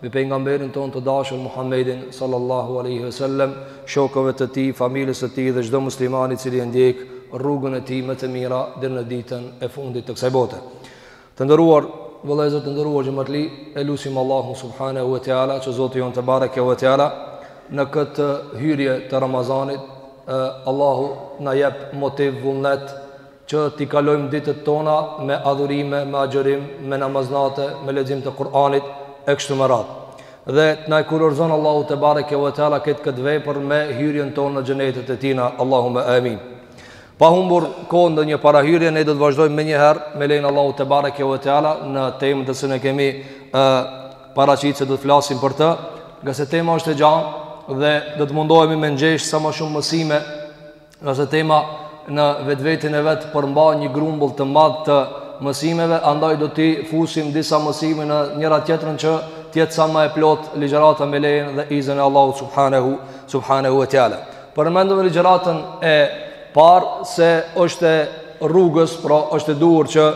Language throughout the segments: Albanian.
mbi pejgamberin tonë të dashur Muhammedin sallallahu alaihi wasallam, shokëve të tij, familjes së tij dhe çdo muslimani i cili e ndjek rrugën e tij më të mira deri në ditën e fundit të kësaj bote. Të nderuar vëllezër, të nderuar xhamatli, e lutim Allahun subhanahu wa taala që Zoti jon tebareke ve teala në këtë hyrje të Ramazanit, Allahu na jep motiv vullnet Që t'i kalojmë ditët tona me adhurime, me agjërim, me namaznate, me lexim të Kur'anit e kështu me radhë. Dhe të na e kurorëzon Allahu tebareke ve teala këtë këtë vepër me hyrjen tonë në xhenetet e tina, Allahumma amin. Pa humbur kohë ndonjë parahyrje, ne do të vazhdojmë menjëherë me lejen Allahu tebareke ve teala në temën të cilën e kemi ë paraqitur se do të flasim për të, ngase tema është e gjanë dhe do të mundohemi me ngjesh sa ma shumë mësime Ngase tema në vetvetin e vet përmban një grumbull të madh të mësimeve, andaj do t'i fusim disa mësime në njëra-tjetrën që të jetë sa më e plotë ligjërata me lejen dhe iznin e Allahu subhanehu, subhanehu ve teala. Përmendëm ligjëratën e parë se është e rrugës, pra është e duhur që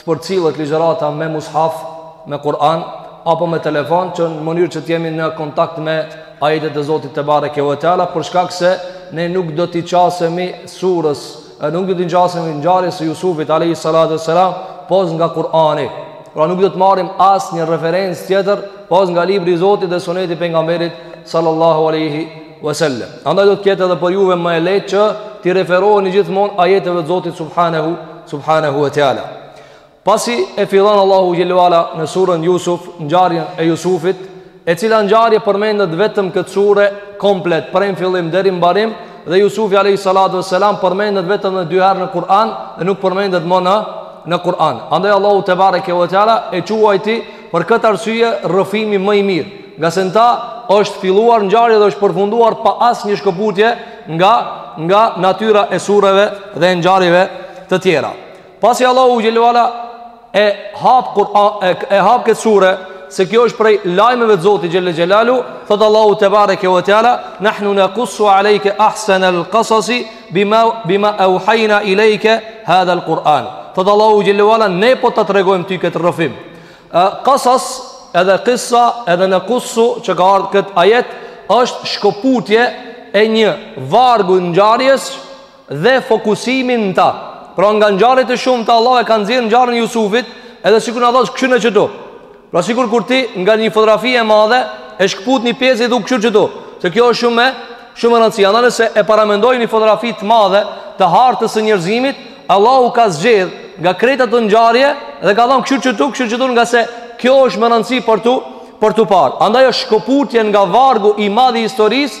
të përcillet ligjërata me mushaf, me Kur'an apo me telefon që në mënyrë që të jemi në kontakt me ajetet e Zotit tebareke ve teala për shkak se ne nuk do t'i qasemi surës, nuk do t'i qasemi ngjarjes së Jusufit alayhi salatu wassalam pos nga Kur'ani. Pra nuk do të marrim asnjë referencë tjetër pos nga libri i Zotit dhe suneti i pejgamberit sallallahu alaihi wasallam. Andaj do të jetë edhe për juve më e lehtë që t'i referoheni gjithmonë ajeteve të Zotit subhanahu subhanahu wa taala. Pasi e fillon Allahu xhelalu ala në surën Yusuf ngjarjen e Yusufit, e cila ngjarje përmendet vetëm këtë sure komplet prej fillim deri në mbarim dhe Yusufi alayhi salatu wassalam përmendet vetëm edhe dy herë në Kur'an dhe nuk përmendet më në në Kur'an. Andaj Allahu tebareke ve teala e quajti Për këtë arsye, rrëfimi më i mirë ngase n'ta është filluar ngjarja dhe është përfunduar pa asnjë shkëputje nga nga natyra e sureve dhe e ngjarjeve të tjera. Pasi Allahu xhelalu ala e hap Kur'an e, e hap këtë sure se kjo është prej lajmeve të Zotit xhelalu xhelalu, thot Allahu tebareke ve teala, "Nahnu naqussu alejke ahsana al-qasasi" bima bima auhayna ilayka hadha alquran thot Allahu jelle wala ne po ta tregojm ty kët rrëfim qasas edhe qissa edhe naqussu që ka ardh kët ajet është shkoputje e një vargu ngjarjes dhe fokusimi në ta pra nga ngjarjet e shumta Allahu e ka nxjerr ngjarjen e Jusufit edhe sikur na thosh kështu në çdo Pra sikur kur ti nga një fotografi e madhe e shkput një pjesë e thu kqyr qëtu. Se kjo është shumë shumë e rëndësishme. Andaj nëse e paramendoj një fotografi të madhe të hartës së njerëzimit, Allahu ka zgjedh nga krejt ato ngjarje dhe ka thanë kqyr qëtu, kqyr qëtu ngase kjo është me rëndësi për tu për t'u parë. Andaj është shkëputje nga vargu i madh i historisë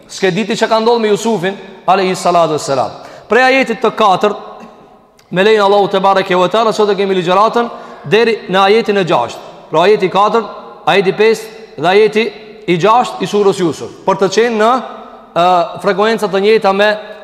S'ke dit ti ç'ka ndodhë me Jusufin alejhi salatu ves selam Prej ajetit të katërt Me lejen e Allahut tebareke ve teala Sot e kemi ligjeratën Deri në ajetin e gjashtë Pra ajeti katër Ajeti pesë Dhe ajeti i gjashtë I surës Jusuf Për të qenë në uh, Frekuenca të njëjta me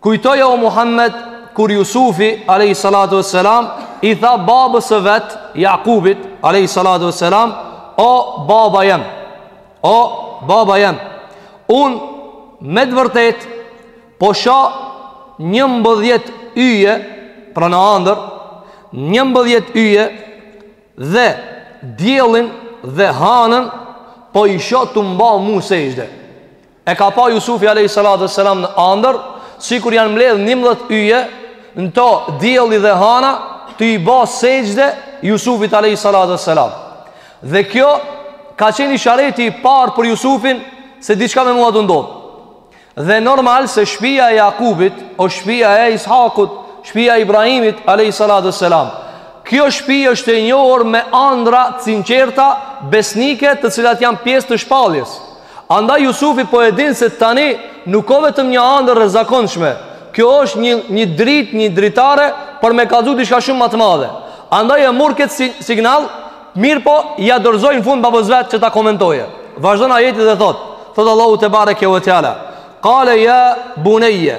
Kujtoje o Muhammed kur Jusufi alayhi salatu wassalam i tha babës së vet Jakubit alayhi salatu wassalam o baba jem o baba jem unë me të vërtetë po shoh 11 yje pra në andër 11 yje dhe diellin dhe hanën po i shoh tu m'ba mu sexhde E ka pa Jusufi alejhi salatu ves selam në andërr, sikur janë mbledh njëmbëdhjetë yje, në to dielli dhe hana, tu i ba sexhde Jusufit alejhi salatu ves selam. Dhe kjo ka qenë ishareti i parë për Jusufin se diçka me mua do ndodh. Dhe normal se shpija e Jakubit o shpija e Ishakut, shpija e Ibrahimit alejhi salatu ves selam. Kjo shpi është e njohur me andra të sinqerta besnike, të cilat janë pjesë të shpalljes. Andaj Jusufi po e din se tani nuk o vetëm një andër e zakonshme. Kjo është një një dritë, një dritare për me kallzu diçka shumë ma të madhe. Andaj e mor këtë si, signal, mirëpo ja dorëzoi në fund babës vet që ta komentojë. Vazhdon ajeti dhe thotë, thotë Allahu tebareke ve teala, "Kale ja bunejje,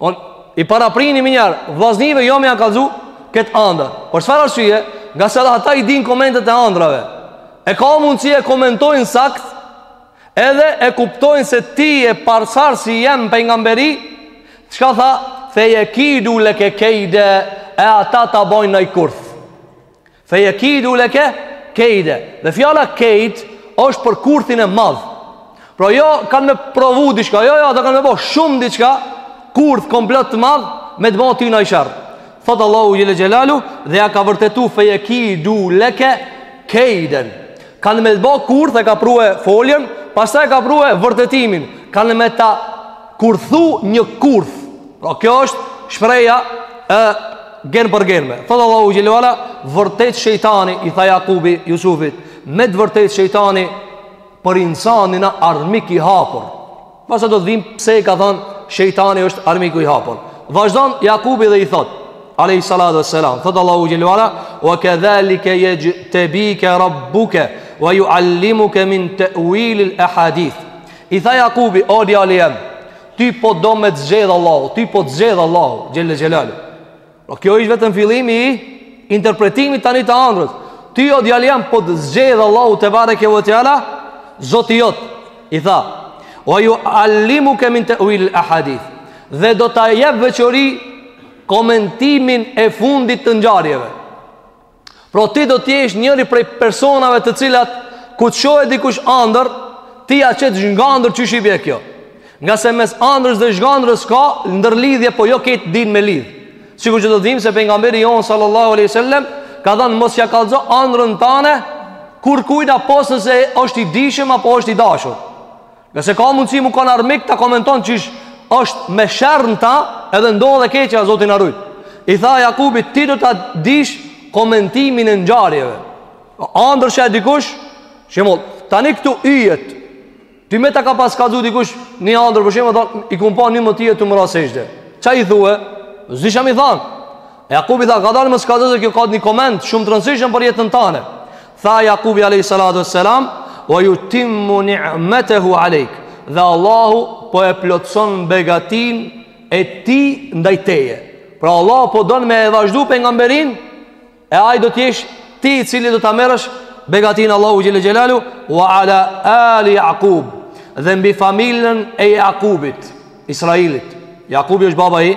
On, I paraprini menjëherë Vllaznive jo me jau kallzu Këtë andër Për çfarë arsye Ngase dhe ata i dinë komentet e andrave E ka mundësi e komentojnë saktë Edhe e kuptojnë se ti e parsar si jem për nga mberi Çka tha Feje kidu leke kejde E ata ta bojnë naj kurth Fe je kidu leke kejde Dhe fjala kejd është për kurthin e madh Pra jo kanë me provu diçka Jo, jo, ata kanë me bo shumë diçka Kurth komplot të madh Me të bo ty naj sherr Thotë Allahu Xhele Xhelaluhu Dhe e ka vërtetu fe je kidu leke kejden Kanë me të bo kurth e ka prue foljen Pastaj ka prue vërtetimin Kanë me ta Kurthu një kurth, pra kjo është shprehja e gen për genme. Thotë Allahu xhelle ve ala, vërtet shejtani, i tha Jakubi, Jusufit, me të vërtet shejtani për insanin a armik i hapur. Pastaj do të vijmë, pse i ka thonë, shejtani është armik i hapur. Vazhdon Jakubi dhe i thotë, alejhi salatu ve selam Thot Allahu xhelle ve ala Wa kedhalike jexhtebike rabbuke Wa juallimuke min te'uilil ehadith I tha Jakubi, o djali jem, ty po do me të zgjedhë Allahu, ty po të zgjedhë Allahu, xhel xhelalu. Pra kjo është vetëm fillimi i interpretimit tani të andrës. Ty o djali jem, po të zgjedhë Allahu tebareke ve teala, zoti jot, i tha, wa juallimuke min te'uilil ehadith, dhe do ta jep veçori komentimin e fundit të ngjarjeve. Pra ti do të jesh njëri prej personave të cilat kur të shohë dikush andër, ti ja qet zhgandër qysh i bie kjo. Ngase mes andrës dhe zhgandrës ka ndërlidhje, po jo krejt e dinë me lidh. Sikur që do të dimë se pejgamberi jonë sallallahu alaihi wasallam ka thënë mos ja kallzo andrën tane kurkujna pos nëse është i dijshëm apo është i dashur. Se ka mundësi mu kanë armik ta komenton qysh është me sherr, nashta edhe ndodh e keqja, Zoti na rujt. I tha Jakubi ti do ta dish komentimin e ngjarjeve. Andër sheh dikush, shembull, tani këtu yjet, ty me ta ka pas kallzu dikush një andër për shembull, i kam pa njëmdhjetë yje tu m'ra sexhde. Çka i thue? S'di çka me i thanë. E Jakubi tha, kadal mos kallzo se kjo ka një koment shumë të rëndësishëm për jetën tane. Tha Jakubi alayhi salatu wassalam, "Wa yutimmu ni'matahu alayk." Dhe Allahu po e plotëson begatinë e tij ndaj teje. Pra Allahu po don me e vazhdu pejgamberinë e ai do të jesh ti i cili do ta merrsh begatinë Allahu xhel xelalu wa ala ali Jakub dhe mbi familjen e Jakubit, Israilit. Jakubi është baba i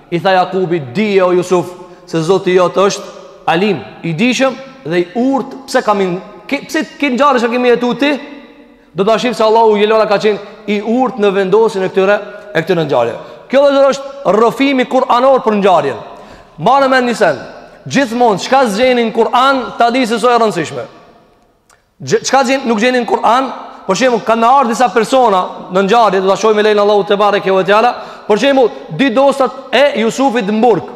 I tha Jakubi, dije o Jusuf, se Zoti jot është Alim, i dijshëm dhe i urtë, pse kan, pse ki ngjarje që ke me i jetu ti? Do ta shohim se Allahu xhelle ve ala ka qenë i urtë në vendosjen e këtyre e këtyre ngjarje. Kjo vllezër është rrëfimi kuranor për ngjarjen. Mbane mend një sen, gjithmonë çka s'gjeni n'Kur'an ta di se s'o e rëndësishme. Çka gjen, nuk gjeni n'Kur'an? Për shembull, kanë ardhur disa persona në ngjarje, do ta shohim me lejen e Allahut tebareke ve teala. Për shembull, dy dostat e Jusufit në burg.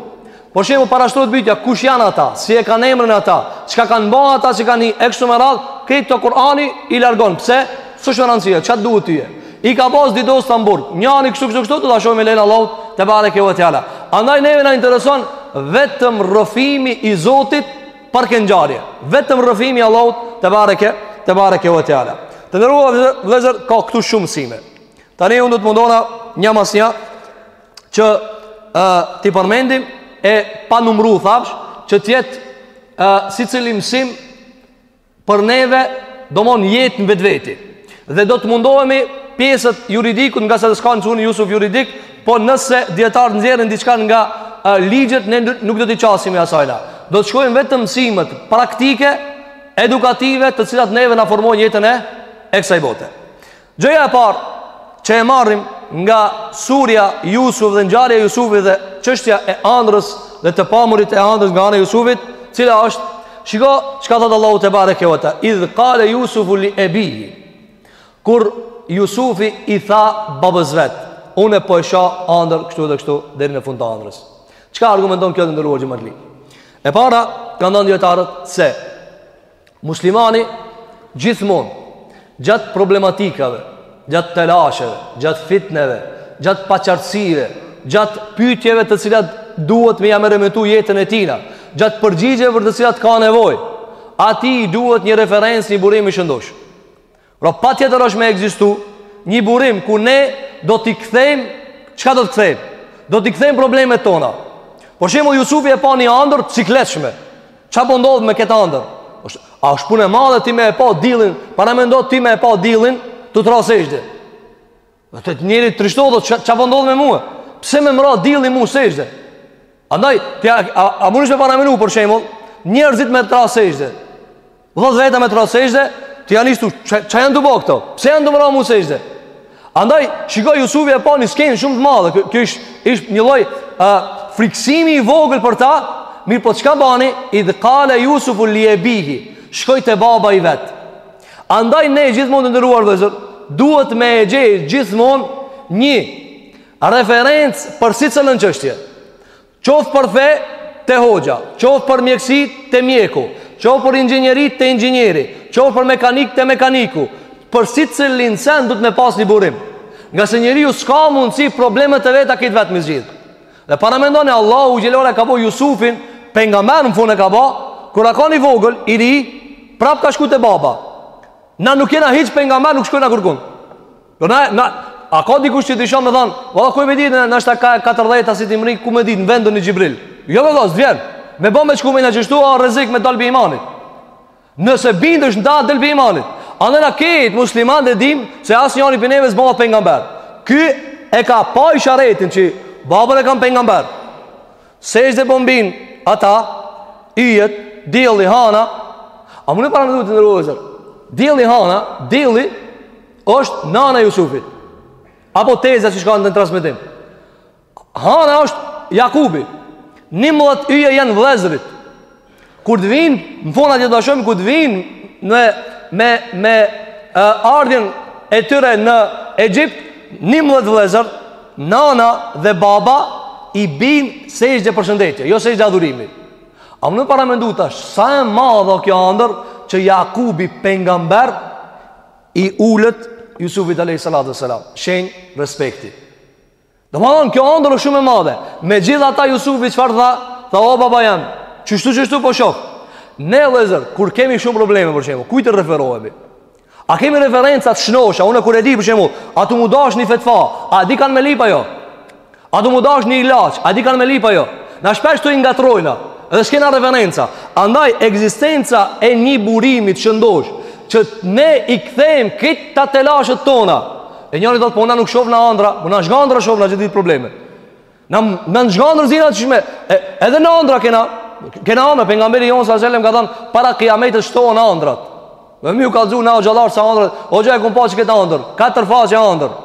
Për shembull, parashtrohet pyetja, kush janë ata? Si e kanë emrin ata? Çka kanë bë ata që kanë hi e kështu me radhë? Krejt këto Kur'ani i largon. Pse? S'është me rëndësi, çka t'duhet ty? I ka pas dy dosta në burg. Njëri kështu kështu kështu, do ta shohim me lejen e Allahut tebareke ve teala. Andaj neve na intereson vetëm rrëfimi i Zotit Për këtë ngjarje, vetëm rrëfimi i Allahut tebareke tebareke ve teala. Të nderuar vllezër ka këtu shumë mësime. Tani unë do të mundohna një mas një që ë t'i përmendim e pa numru thafsh që të jetë ë secili mësim për neve domethon jetë në vetveti dhe do të mundohemi pjesët juridike ngase s'ka në suren Jusuf juridikë po nëse dijetarët nxjerrin diçka nga uh, ligjet ne nuk do t'i qasemi asajna do të shkojmë vetëm mësimet praktike edukative të cilat neve na formojnë jetën e e kësaj bote Gjëja e parë që e marrim nga surja Jusuf dhe ngjarja e Jusufit dhe çështja e andrrës dhe të pamurit e andrrës nga ana e Jusufit, cila është shiko çka thot Allahu tebareke ve teala, idh kale Jusufu li ebihi. Kur Jusufi i tha babës vet, unë po e shoh andërr kështu dhe kështu deri në fund të andrrës. Çka argumenton kjo të nderuar xhematli? E para, kanë thanë dijetarët se Muslimani gjithmonë gjatë problematikave, gjatë telasheve, gjatë fitneve, gjatë paqartësive, gjatë pyetjeve të cilat duhet me ja meremetu jetën e tijna, gjatë përgjigjeve për të cilat ka nevojë, atij i duhet një referencë një burim i shëndoshë. Pra patjetër është me ekzistu një burim ku ne do t'i kthejmë, çka do t'i kthejmë? Do t'i kthejmë problemet tona. Për shembull Jusufi e pa një andërr të sikletshme. Ça po ndodh me këtë andërr? A është punë e madhe ti me e pa dillin, paramendo ti me e pa dillin, tu t'ra sexhde. Dhe të të njeri trishtohet ça po ndodh me mu Pse me m'ra dilli mu sexhde Andaj, të, a, a, a mundesh me paramenu për shembull Njerëzit me t'ra sexhde Dhe dhetë veta me t'ra sexhde Të janë ishtu, ça, ça janë tu bo këta Pse janë tu m'ra mu sexhde Andaj, shikoj Jusufi e pa një skenë shumë të madhe Kjo ish, ish një lloj a, friksimi i vogël për ta Mirëpo çka bani Idh kale Jusufu li ebihi Shkoi te baba i vet Andaj ne gjithmonë të nderuar vllezër, duhet me e gjetë gjithmonë një referencë për secilën çështje. Qoftë për fe te hoxha, qoftë për mjekësi te mjeku, qoftë për inxhinieri te inxhinieri, qoftë për mekanikë te mekaniku, për secilin sen duhet me pas një burim. Ngase njeriu s'ka mundësi problemet e veta krejt vetë me i zgjidhë. Dhe paramendoni Allahu u gjelore ka bo Jusufin pejgamber në fund e ka bo Kur a kan i vogël, i ri Prap ka shku te baba Na nuk jena hiç pejgamberë nuk shkojna kërkun Do na, na A ka dikush që të isha me than Valla ku e me dit nashta ka 14 asit imri Ku me dit në vendën në Xhibril Jo me vazë, s'vjen Me bo me qku me në qeshtu A rrezik me dal pi imanit Nëse bindesh në ta del pi imanit Andaj na krejt musliman e dim Se asnjani pi neve s'bohet pengamber Ky e ka pa isharetin që Babën e kam pengamber Sexhde po m'bin Ata Yjet Dielli Hana A mun e paramendu të nderuar vllezër Dielli Hana Dielli është nana e Jusufit Apo teza siç kanë thënë në transmetim Hana është Jakubi. 11 yje janë vëllezërit. Kur të vijnë, në fund atë do ta shohim kur të vijnë në me me uh, ardhjen e tyre në Egjipt, 11 vëllezër, nana dhe baba i bin sexhde përshëndetje, jo sexhde adhurimi. A mun e paramendu tash, sa e madhe o kjo andër, që Jakubi pengamber i ulet Jusufit a.s. Shenjë respekti. Domethënë, kjo andër është shumë e madhe. Megjithatë Jusufi çfarë tha, tha o baba jem, qështu qështu po shoh. Ne vllezër, kur kemi shumë probleme për shembull, kujt i referohemi? A kemi referenca të shnosha, unë kur e di për shembull, a të mu dash një fetva, a di kan me lyp a jo? A të mu dash një ilaç, a di kan me lyp a jo? Na shpesh ktu i ngatrrojna, edhe s'kena referenca. Andaj, ekzistenca e një burimit t'shndosh, që ne i kthehemi te telashet tona, E njëri thot po unë nuk shof në andra, po në zhgandrra shof gjithë ditë probleme. Na në zhgandërr zina të shme, e, edhe në andra kena, kena andra, pengamberi jonë s.a.v.s. ka thonë, para kiametit shtohen andrat. Dhe me ju kallzu na hoxhallarët sa andrat, hoxhë e kum pa qëkëtë andër, katër faqe andër.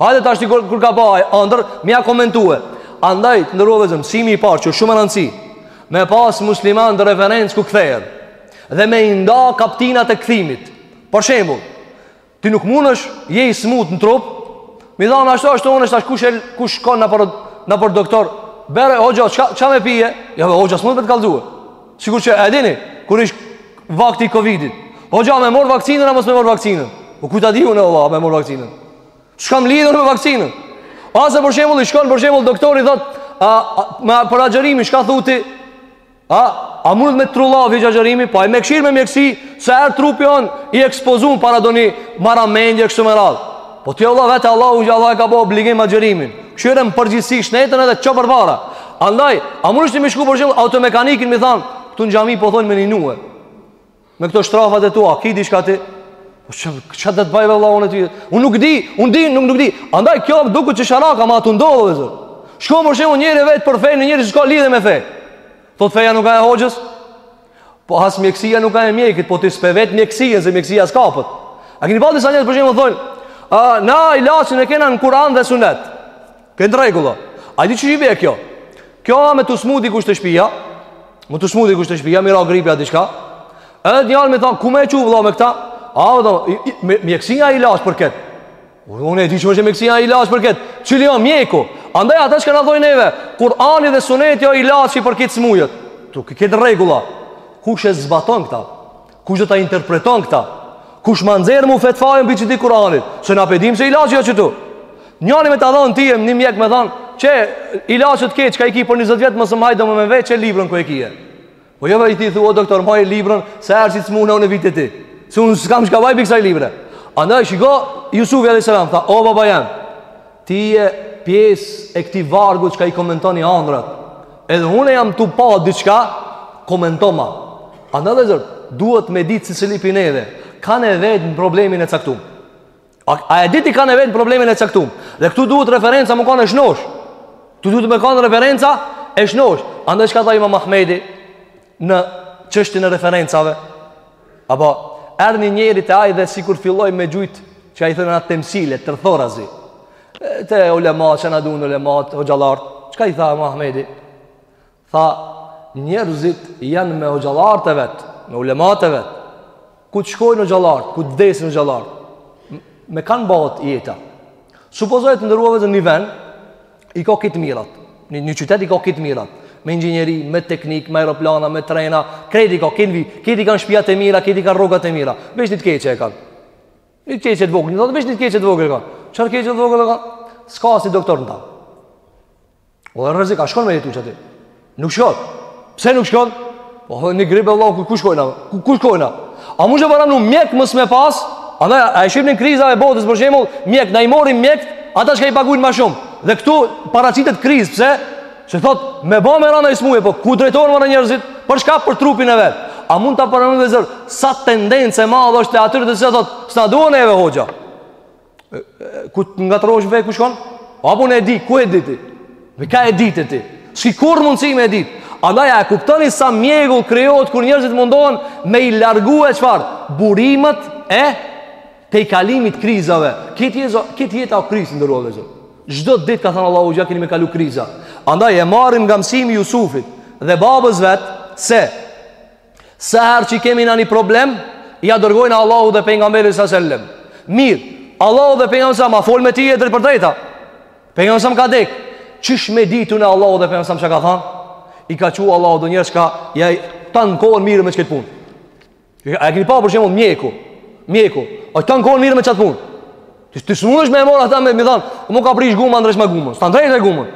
Hajde tashti kur, kur ka pa andër, me ia komentue. Andaj, të nderuar vllezër, mësimi i parë, o shumë me rëndësi, me pas muslimanët referencë ku kthehen, dhe me i nda kaptinat e kthimit. Për shembul, Ti nuk mundesh, je i smut në trup, me i than ashtu ashtu unë është ashtë kush, el, kush shkon nëpër, nëpër doktor, bre, hoxhë, ça, ça me pije? Ja, be, hoxha, s'mund me të kallzue. Sikur që, e dini, kur ish vakti i Covidit, hoxhë, me mor vakcinën, a mos me mor vakcinën? Po ku ta di unë, vallah, me mor vakcinën? Ç'kam lidhje unë me vakcinën? Ose, për shembull i shkon, për shembull doktorit thot, a, a, me, për agjërimin, çka thu ti? A, a mundet me t'trullav agjërimi? Po, aj me kshyr me mjekësi, se herë trupi jon i ekspozum para ndonjë marramendje kështu me radhë. Po, tja Allah vetë, Allahu xhelle e ka bo obligim agjërimin. Kshyre në përgjithsi shnetën edhe e çon përpara. Andaj, a munesh ti me shku për shembull automekanikin, mi thanë, këtu në xhami po thojn me ninue. Me këto shrafat e tua, ki diçka ti? Po ça do të bëj valla unë ty? Unë nuk di, unë di, nuk nuk di. Andaj kjo duket qesharake ama të nderuar vllezër. Shko për shembull njeri e vet për fenë, njëri s'ka lidhje me fe. Thot feja nuk ka e hoxhës. Po as mjekësia nuk ka e mjekit, po ti s'pe vet mjekësinë, se mjekësia s'kapet. I keni pa disa njerëz për shembull thonë, "Na ilaçin e kena në Kur'an dhe Sunet?" Kej në rregull o A di qysh i bje kjo Kjo a me t'u smu dikush te shpia Me t'u smu dikush te shpia Me i ra gripi a diçka Edhe njani me thonë Ku me e çu vlla me këta Ai me thonë Mjekësia ilaç për këtë Unë e di që është mjekësia ilaç për këtë Cili o mjeku Andaj ata çka na thojnë neve Kurani dhe suneti o ilaçi për këtë smujët Okej në rregull o Kush e zbaton këta Kush do ta interpreton këta? Kush ma nxjerr mu fetvajën pi qiti Kur'anit? Se na pe dim se ilaçi o qitu. Njeri me ta dhon ty e një mjek me thon, qe ilaçet kejt çka i ki për 20 vjet mos më hajde më mu veç qe librën ku e kije. Po jo vlla ti thu o doktor maje librën se herë si smuna unë vi te ti. Se unë s'kam çka baj pi kësaj libre. Andaj shiko Jusufi alejhi selam tha o baba jem. Ti je pjesë e këtij vargu çka i komentoni andrrat. Edhe unë jam tu pa diçka komentoma. Andaj vllezër, duhet me ditë secili pi neve, kan e vet në problemin e caktum. A, a e ditë kan e vet në problemin e caktum. Dhe këtu duhet referenca me kanë e shnosh. Këtu duhet me kanë referenca e shnosh. Andaj çka tha imam Ahmedi, në çështjen e referencave. Apo erdhi njeri te ai dhe sikur filloi me gjujt qysh i thonë atë temsile, tërthorazi. Te ulemat, çka na duhen ulemat, hoxhallart. Çka i tha imam Ahmedi? Tha njerëzit janë me hoxhallarët e vet, me ulemat e vet. Kur të shkojnë hoxhallart, kur të vdesin hoxhallart, me kan bahet jeta. Supozoje të nderuar vllezër një vend, i ka kejt të mirat, një, një qytet i ka kejt të mirat, me inxinjeri, me teknik, me aeroplana, me trena, kredi ka, kejt i, kejt i kanë shpijat e mira, kejt i kanë rrogat e mira, veç një të keqe e kanë. Një të keqe të vogël, një të veç një të keqe të vogël e kanë. Çfarë keqe të vogël ka? S'ka asni doktor në ta. O rrezik, a shkon me jetu qaty? Nuk shkon. Pse nuk shkon? Po hë, një grip vallah, ku, ku shkojna? Ku, ku shkojna? A munesh paramenu mjek mos me pas? A, ne, a e shihni kriza e botës, për shembull, mjekt, na i morën mjekt, ata çka i pagujnë ma shumë. Dhe këtu paraqitet krizë, pse? Se thot, me ba me ra naj smujë, po ku drejtohen vlla njerëzit? Për çka për trupin e vet? A mund ta paramenu vllezër, sa tendencë e madhe është te atyre të cilët thot, s'na duhen neve hoxha? Kur të ngatrrohesh në fe, ku shkon? Apo unë e di, ku e di ti? Nga e dite ti? S'ki kurrë mundësi me e ditë. Andaj a e kuptoni sa mjegull krijohet kur njerzit mundohen me i largue çfarë? Burimet e tejkalimit të krizave. Këtë jetë, këtë jetë a krizë të nderuar vllezër. Çdo ditë ka thënë Allahu që kini me kalu kriza. Andaj e marrim nga mësimi i Jusufit dhe babës vet se Sa herë që kemi naj një problem, ja dërgojmë Allahut dhe pejgamberit së sellem. Mirë, Allahu dhe pejgamberi s'ma folë me ty drejtpërdrejta. Pejgamberi ka dek, qysh me ditë na Allahu dhe pejgamberi çka ka thanë, i ka çu Allahu do njerëz çka tanë kohën mirren me qëket punë. A e keni pa për shembull, mjeku, mjeku, ai tanë kohën mirret me qat punë. Ti, ti s'mundesh me e marrë atë me, me thanë, m'u ka prish guma ndreqma gumën, s'ta ndreq ai gumën.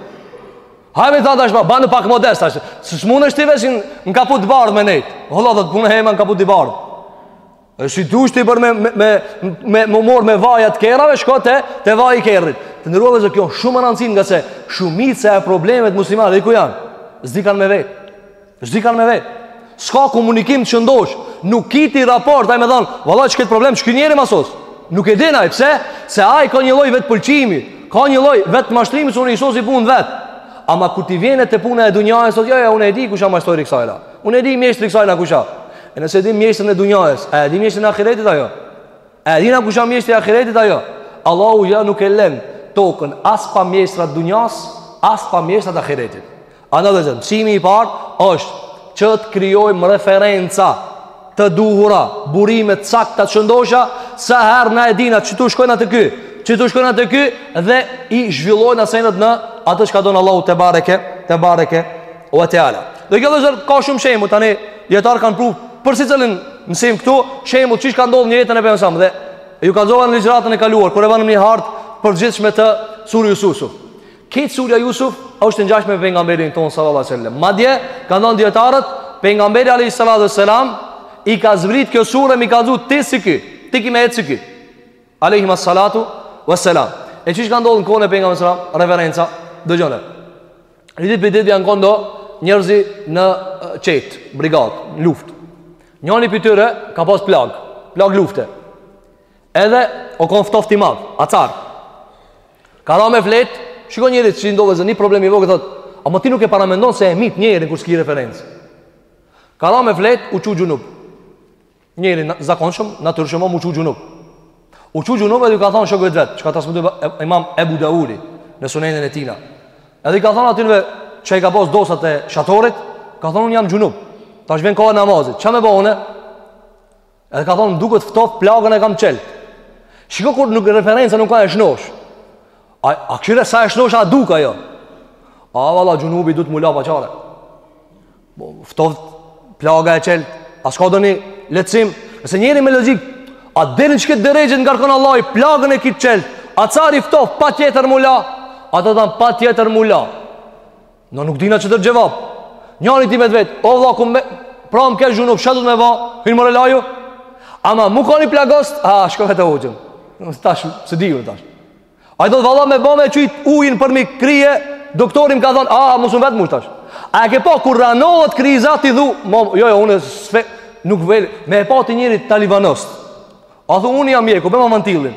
Ai me thanë tash ma, banë pak modest tash. S'mun e shti veç në kaput të bardhë me nejtë. Holla dhe të punë hema në kaput të bardhë. E si dush ti për me, me, me, me, me u marrë me vaja të kerreve, shko te, te vaji i kerrit. Të nderuar vëllezër kjo shumë e rëndësishme ngase shumica e problemeve t'muslimanëve e di ku janë. S'di kanë me vetë. S'di kanë me vetë. S'ka komunikim të shëndoshë. Nuk ki ti raport, ai me thonë, valla qëket problem, qëky njeri ma sos. Nuk e din, a e pse? Se ai ka një lloj vetëpëlqimi, ka një lloj vetëmashtrimi, që unë i sosi punët vetë. Ama kur t'i vjen te puna e dunjasë, thot, jo, jo, unë e di kush a majstori i kësajna. Unë e di mjeshtri kësajna kush a. E nëse e di mjeshtrin e dunjasë, a e di mjeshtrin e ahiretit a jo? A e din kush a mjeshtri ahiretit a jo? Allahu ja nuk e len tokën as pa mjeshtra t'dunjasë, as pa mjeshtra t'ahiretit. Andaj vëllezër, mësimi i parë është që të krijojmë referenca të duhura, burime t'sakta të shëndosha, sa herë na e dina që të shkojna te ky, që të shkojna te ky dhe i zhvillojna senet në atë çka don Allahu tebareke, tebareke ue teala. Dhe kjo vëllezër ka shumë shembuj, tani dijetarët kanë pru për secilin mësim këtu, shembull që ka ndodhë në jetën e pejgamberit dhe ju kallxova në ligjëratën e kaluar, kur e vumë një hartë të përgjithshme të sures Jusuf. Krejt surja Jusuf është e ngjashme me pejgamberin ton sallallahu alaihi wasallam. Madje kanë thënë dijetarët, pejgamberi alaihi salatu wasalam i ka zbrit kjo sure m'i kallxu ti si ky, ti ki me ecë si ky. Alaihi wassalatu wassalam. E qysh ka ndodhur në kohën e pejgamberit sallallahu alaihi wasallam, referenca dëgjone. Një ditë prej ditëve janë kon do njerëz në çetë, brigadë, luftë. Njëri prej tyre ka pas plagë, plagë lufte. Edhe o kon ftoftë i madh, acar. Ka ra me flet, shiko njeri si ndodh vllezër një problem i vogël thot, ama ti nuk e paramendon se e myt njerin kur s'ki referencë. Ka ra me flet, u çu xhunub. Njeri zakonshëm, natyrshëm u çu xhunub. U çu xhunub edhe ka thon shokëve vet, çka transmeton Imam Ebu Daudi në Sunenin e tina. Edhe ka thon atyve çka i ka pas dostat e shatorit, ka thon un jam xhunub. Tash vjen koha namazit. Ça me bo une? Edhe ka thonë, duket ftoftë, plagën e kam çelë. Shiko kur nuk referenca nuk a e shnoshë. A, a këshilla sa e shnoshë u duk ajo? A, valla, xhunubi duhet m'u la pa çare. Po, ftoftë, plaga e çelë. A s'ka donjë lehtësim? Nëse njeri me logjikë, a deri në qëket derexhe t'ngarkon Allahi plagën e ki t'çelë, acari ftoftë, patjetër m'u la? Ata thanë, patjetër m'u la. Ne nuk dina që të xhevap Njani ti me të vet O vlla ku me Pramë kesh xhunub Çka duhet me ba Hin more laju Ama mu kon i plagost A shko vete hoxhën Tash s'e di unë tash A i duhet valla me ba me qit ujin përmi krye Doktori m'ka thonë A mos um vet mu tash A e ke pa kur rrënohet kriza ti dhu mo, Jo jo unë sve, Nuk vel Me e pa ti njeri talibanost A thu unë jam mjeku Be ma mantilin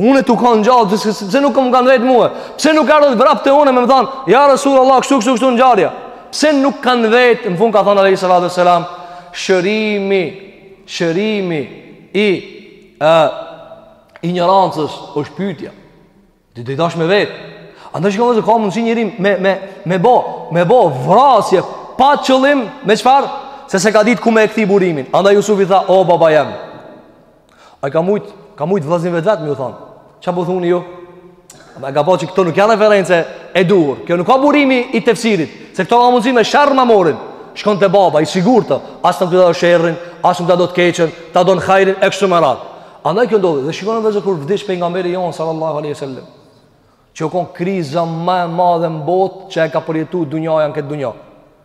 Unë tu kanë gjallë, pse pse nuk më kanë vet mua? Pse nuk ardhët vrap te unë me më thanë, ja Rasulullah, kështu kështu kështu ngjarja. Pse nuk kanë vet, në fund ka thënë alejhi salatu ve selam, shërimi, shërimi i ë injorancës është pyetja. T'ish dasht me vet. Andaj shikojmë se ka mundsi njeri me me me bo, me bo vrasje pa qëllim, me çfarë? Se s'e ka ditë ku me e kthy burimin. Andaj Jusufi tha, o baba jem. A ka mujt, ka mujt vllaznit e vet vet me u thon. Ça po thoni ju? Ma e ka pa që këto nuk janë referencë e duhur. Kjo nuk ka burimi i tefsirit, se këto ka mundësi me sharrë ma morin. Shkon te baba, i sigurt, as nuk ta do sherrin, as nuk ta do të keqen, ta don hajrin, e kështu me radhë. Andaj kjo ndodhi, dhe shikoni vllezër kur vdiq pejgamberi jonë, sallallahu aleyhi ve sellem, që u kon kriza ma e madhe në botë që e ka përjetu dunjaja në këtë dunja.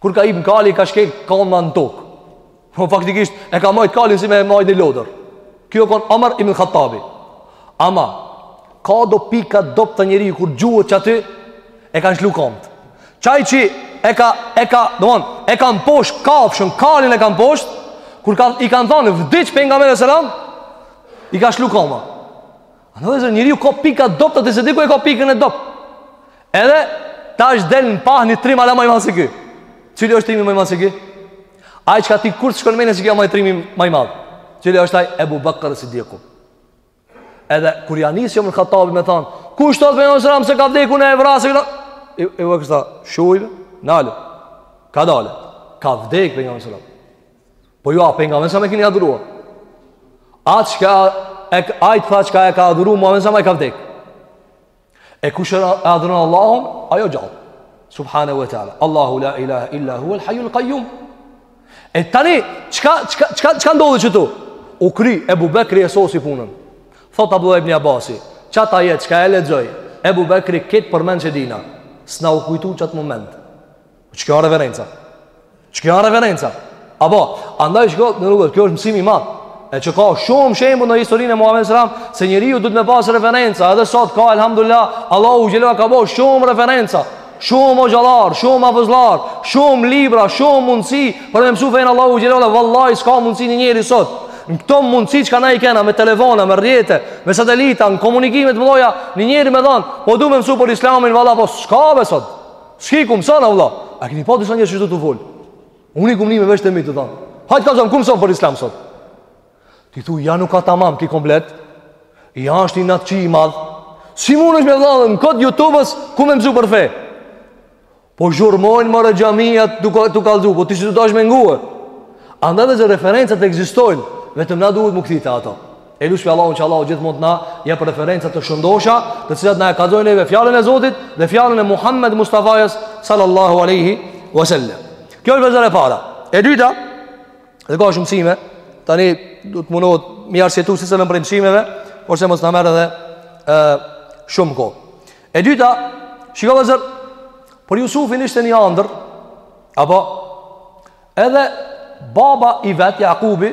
Kur ka hip kalit ka shkel koma në tokë. Po faktikisht e ka majt kalin si me e majt një lodër. Ky u kon Omar ibn Khattabi. Ama ka do pika të dobta njeriu kur gjuhet qaty e kanë shlu komt. Qaj që e ka e ka, domthon, e kanë poshtë kafshën, kalin e kanë poshtë kur i kanë thënë vdiq pejgamberi alejhi selam i ka shlu koma. Vllezër njeriu ka pika të dobta Ai se diku e ka pikën e dobt Edhe tash del në pah një trim Hala ma i madh se ky Cili është trimi ma i madh se ky Ai çka ti kurrë s'të shkon menja se ky o ma trimi ma i madh Cili është ai Ebu Bakr Siddiku Edhe kur ja nis Omar ibn Khattabi me thanë Kush thotë se ka vdek unë e vras kështu E kështu tha shuj be Nale Kadale Ka vdek pejgamberi Po ju a pejgamberin e kini adhuru Atë shka e, Ai tha kush e ka adhuru Muhamedin selam ka vdek E kush e adhuron Allahun Ai o gjallë Subhanehu ve teala Allahu la ilaha illa hu el hajul kajum E tani Çka, çka, çka, çka ndodhi qitu U kry Ebu Bekri e sosi punën Thot Abdullah ibn Abasi Qat ajet çka e lexoi Ebu Bekri krejt përmendsh e dina S'na u kujtu qat moment Çka o referenca? Çka o referenca? Apo, andaj shko, në rrugët, kjo është mësim i madh. E që ka shumë shembuj në historinë e Muhammedit alejhi selam, se njeriu duhet me pas referenca, edhe sot ka, elhamdulilah, Allahu xhele ve ala ka bo shumë referenca, shumë hoxhallarë, shumë hafëzllarë, shumë libra, shumë mundësi, për me e mësu fenë e Allahut xhele ve ala, dhe vallahi, s'ka mundësi një njeri sot. Në këto mundësi çka na i kena, me telefona, me rrjete, me satelita, në komunikimet më doja, një njeri me thanë, po du me mësu për islamin, valla, po s'ka be sot. S'ki ku mson a vëlla? A keni pa disa njerëz tu fol? Unë i kum ni me vesh të mi tu thon. Hajt kallzom ku mson për Islam sot. Ti thu ja nuk ka tamam ki komplet. Ja është inatçi i madh. Si mund është me vëlla në kohë t'YouTube-s ku me mësu për fe? Po zhurmojnë more xhamiat tu të kallzu, po ti s'dush me ngue. Andaj vëllezër referencat ekzistojnë, vetëm na duhet m'u kthy te ato. E lusmi Allahun që Allahu gjithmonë të na jep referenca të shëndosha, të cilat na e kallzojnë neve fjalën e Zotit dhe fjalën e Muhammed Mustafajës sallallahu alaihi wasallam. Kjo është vëllezër e para. E dyta, dhe ka shumë mësime, tani do të mundohet mi arsyetu disa prej mësimeve, por se mos na merr edhe shumë kohë. E dyta, shiko vëllezër, për Jusufin ishte një andër Apo Edhe baba i vet Jakubi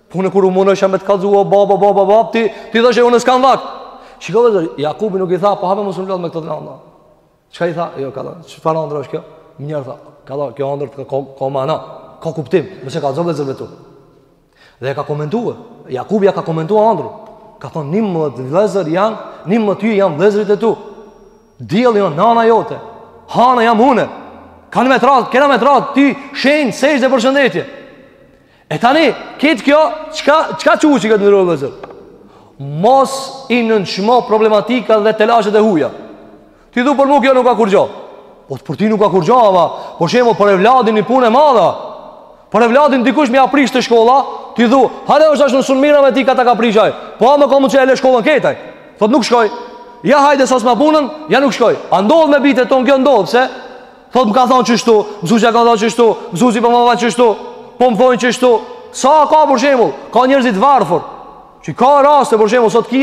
Unë kur u mundoja me të kallzu o baba baba baba ti ti thashë unë s'kam vakt. Shiko vëlla Jakubi nuk i tha po hajt mos u merr me këto ëndrra. Çka i tha? Jo ka thënë, çfarë ëndrra është kjo? Menjëherë tha. Ka thënë, kjo ëndërr ka, ka mana. Ka kuptim, mos e kallzo vëllezërve tu. Dhe e ka komentuar. Jakubi ja ka komentuar ëndrrën. Ka thënë, "Njimdhetë vëllezër janë, njimdhetë yje janë vëllezërit e tu. Dielli o nana jote. Hana jam unë. Kanë me t'ra, kanë me t'ra ti, shenjë, sexhde përshëndetje." E tani, këtë kjo, çka, çka quhet, të nderuar vëllezër? Mos i nënçmo problematika dhe telashet e huja. Ti thu për mu kjo nuk ka kurgjo. Po për ti nuk ka kurgjo, ama, për shembull për evladin një punë e madhe. Për evladin dikush me ia prish te shkolla, ti thu, hajde është ashtë në sunë mira me ti ka ta ka prish ai. Po ama ka mun që e le shkollën ketaj. Thot nuk shkoj. Ja hajde sas ma punën, ja nuk shkoj. A ndodh me bijtë tonë kjo? Ndodh, pse? Thot më ka thonë qështu, mësusja ka thonë qështu, mësusi po më qështu, po më thonë qështu. Sa ka për shemull, ka njerëz t'varfur, që ka raste për shemull, sot ki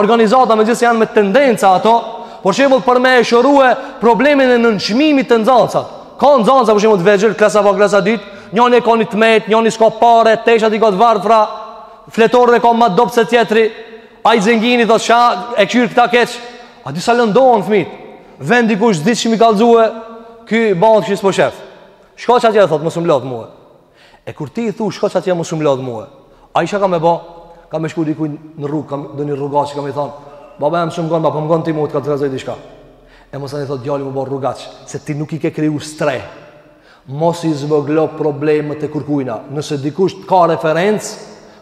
organizata megjithëse janë me tendenca ato, për shemull për me e shërue problemin e nënçmimit te nxancat. Ka nxanca për shemull të vegjël, klasa parë klasa dytë, njani e ka një të metë, njani s'ka pare, teshat i ka të varfra, fletoren e ka ma dobët se tjetri, ai zengini, thot, sha, e kqyr këta keq, a di sa lëndohen fmijtë, Vjen dikush diç me i kallxue, ky bon që s'po shef. Shko qatje thot mos um lodh mua. E kur ti i thu shko qatje mos um lodh mua. Ai çka ka me bë? Ka me shku diku në rrugë, ka ndonji rrugaç, ka me i thon. Baba jem s'po më ngon, a po më ngon ti mu t'kallzoj diçka. E masanej thot djali m'u bë rrugaç, se ti nuk i ke kriju strehë. Mos i zvoglo problemet e kurkujna. Nëse dikush të ka referencë,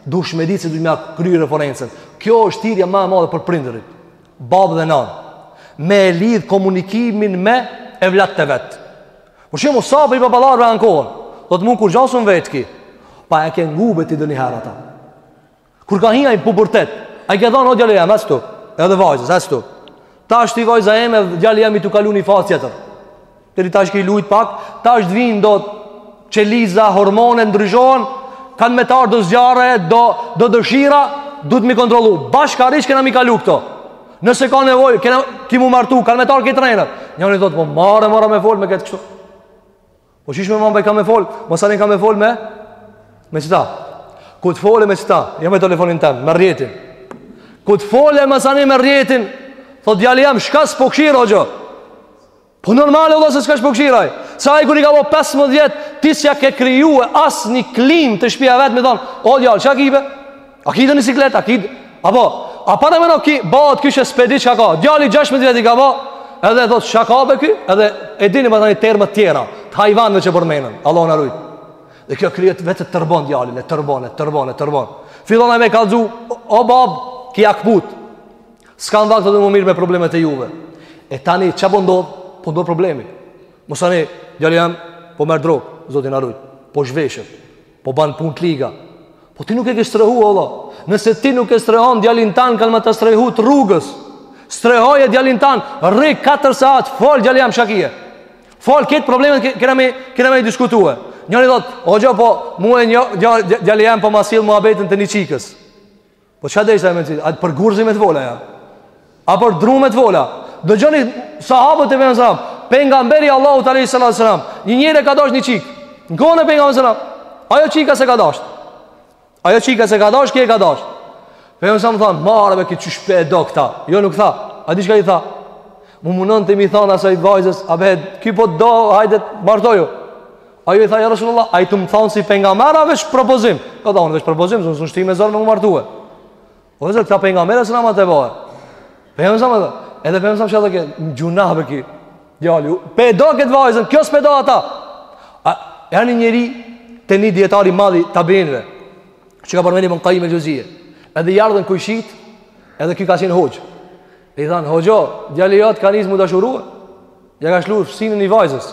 dush me ditë se dush me kryu referencën. Kjo është thirrja më e madhe për prindërit. babë edhe nanë, me e lidhë komunikimin me evladët e vet. Por shumë u sabri i baballarve, ama kohën, do të mund kurgja s'un vetë ki, pa e ke ngu be ti ndonjëherë ata. Kur ka hi ai n'pubertet, a i ke thanë, o djalo jem, kështu, edhe vajzës, kështu. Tash ti vajza jeme, djalo jem, je tu kalu në ni fazë tjetër. Ti tash ki lujt pak, tash të vinë do qeliza, hormone, ndryshohen, kanë me t'ardh do zjarë, do, do dëshira, duhet mi kontrollu. Bashkërisht kena mi kalu këto. Nëse ka nevoj, kena, ki mu martu, kam me ta, këto rena. Njëri thotë, po marre, marre me folë me këtë kështu. Po qysh me, me mam kam me folë, masanej ka me folë me, me qëta. Kur të folë me qëta, jo me telefonin tem, me rrjetin. Kur të folë masanej me rrjetin, thotë djali jem s'ka, s'po kshyr, hoxho. Po normal valla se s'ka, s'po kshyr ai. Se ai kur i ka bo 15 vjet, ti s'ja ke kriju asnjë klimë te shpia vet me than, "O djalë, çka ki be? A ki doni siklet, a ki?" Apo, a pare më nuk ki, bëhet kishe s'pe di çka ka. Djali 16 vjet i ka bo, edhe thot, "Çka ka be ky?" Edhe e dini masanej terma të tjera, të hajvanëve që përmenden. Allahu na ruajt. Dhe kjo krijet vetë të tërbon djalin, e tërbon, e tërbon, e tërbon. Fillon ai me kallxu, "O bab, kam kput." S'kam vakt të mu marrë me problemet e juve. E tani çfarë po ndodh? Po ndodh problemi. Masanej, djali jem po merr drogë, zoti na rujt. Po zhveshet. Po ban punë të liga. Po ti nuk e ke strehu valla. Nëse ti nuk e strehon djalin tan kanë me ta strehu të rrugës. Strehoje djalin tan, rri 4 saat, fol djali jem çka ki. Fol krejt problemet kena me i diskutue. Njëri thot, "Hoxhë po mue djali jem po ma sjell muhabetin te një çikës." Po çka deshte me thënë? A të për gurzi me t'u vllaja. A për dru me të vola. Dëgjoni sahabët e pejgamberit sallallahu alajhi wasallam. Pejgamberi Allahu te alajhi wasallam, një njeri e ka dasht një çikë. Ngon pejgamberi sallallahu alajhi wasallam. Ajo çika s'e ka dasht. Ajo çika s'e ka dasht, ky e ka dasht. Pejgamberi sallallahu alajhi wasallam s'tha, "Marre me këtë qysh pe do këta." Jo nuk tha. A di çka i tha? U munonte me i than asaj vajzës, a be, ky po t'do, hajde martoju. Ajo i tha, ja Rasulullah, a je tu m'than si pejgamber a veç propozim. Ka thanë, veç propozim, s'un, s'un t'shti me zor me u martue. O dhe zor, këta pejgamberi sallallahu alajhi. Pejgamberi edhe, edhe pejgamberi që edhe ke, gjynah be ky, djali, pe do këtë vajzën, kjo s'pe do ata. A, janë njëri te një dijetar i madh i tabiinëve, që e ka përmen ibnu Kajim el Xhevzije, edhe i ardhën kojshitë, edhe ky ka qenë hoxhë. E i thanë, hoxhë, djali jot ka nis mu dashurue, ja ka lshu synë një vajzës.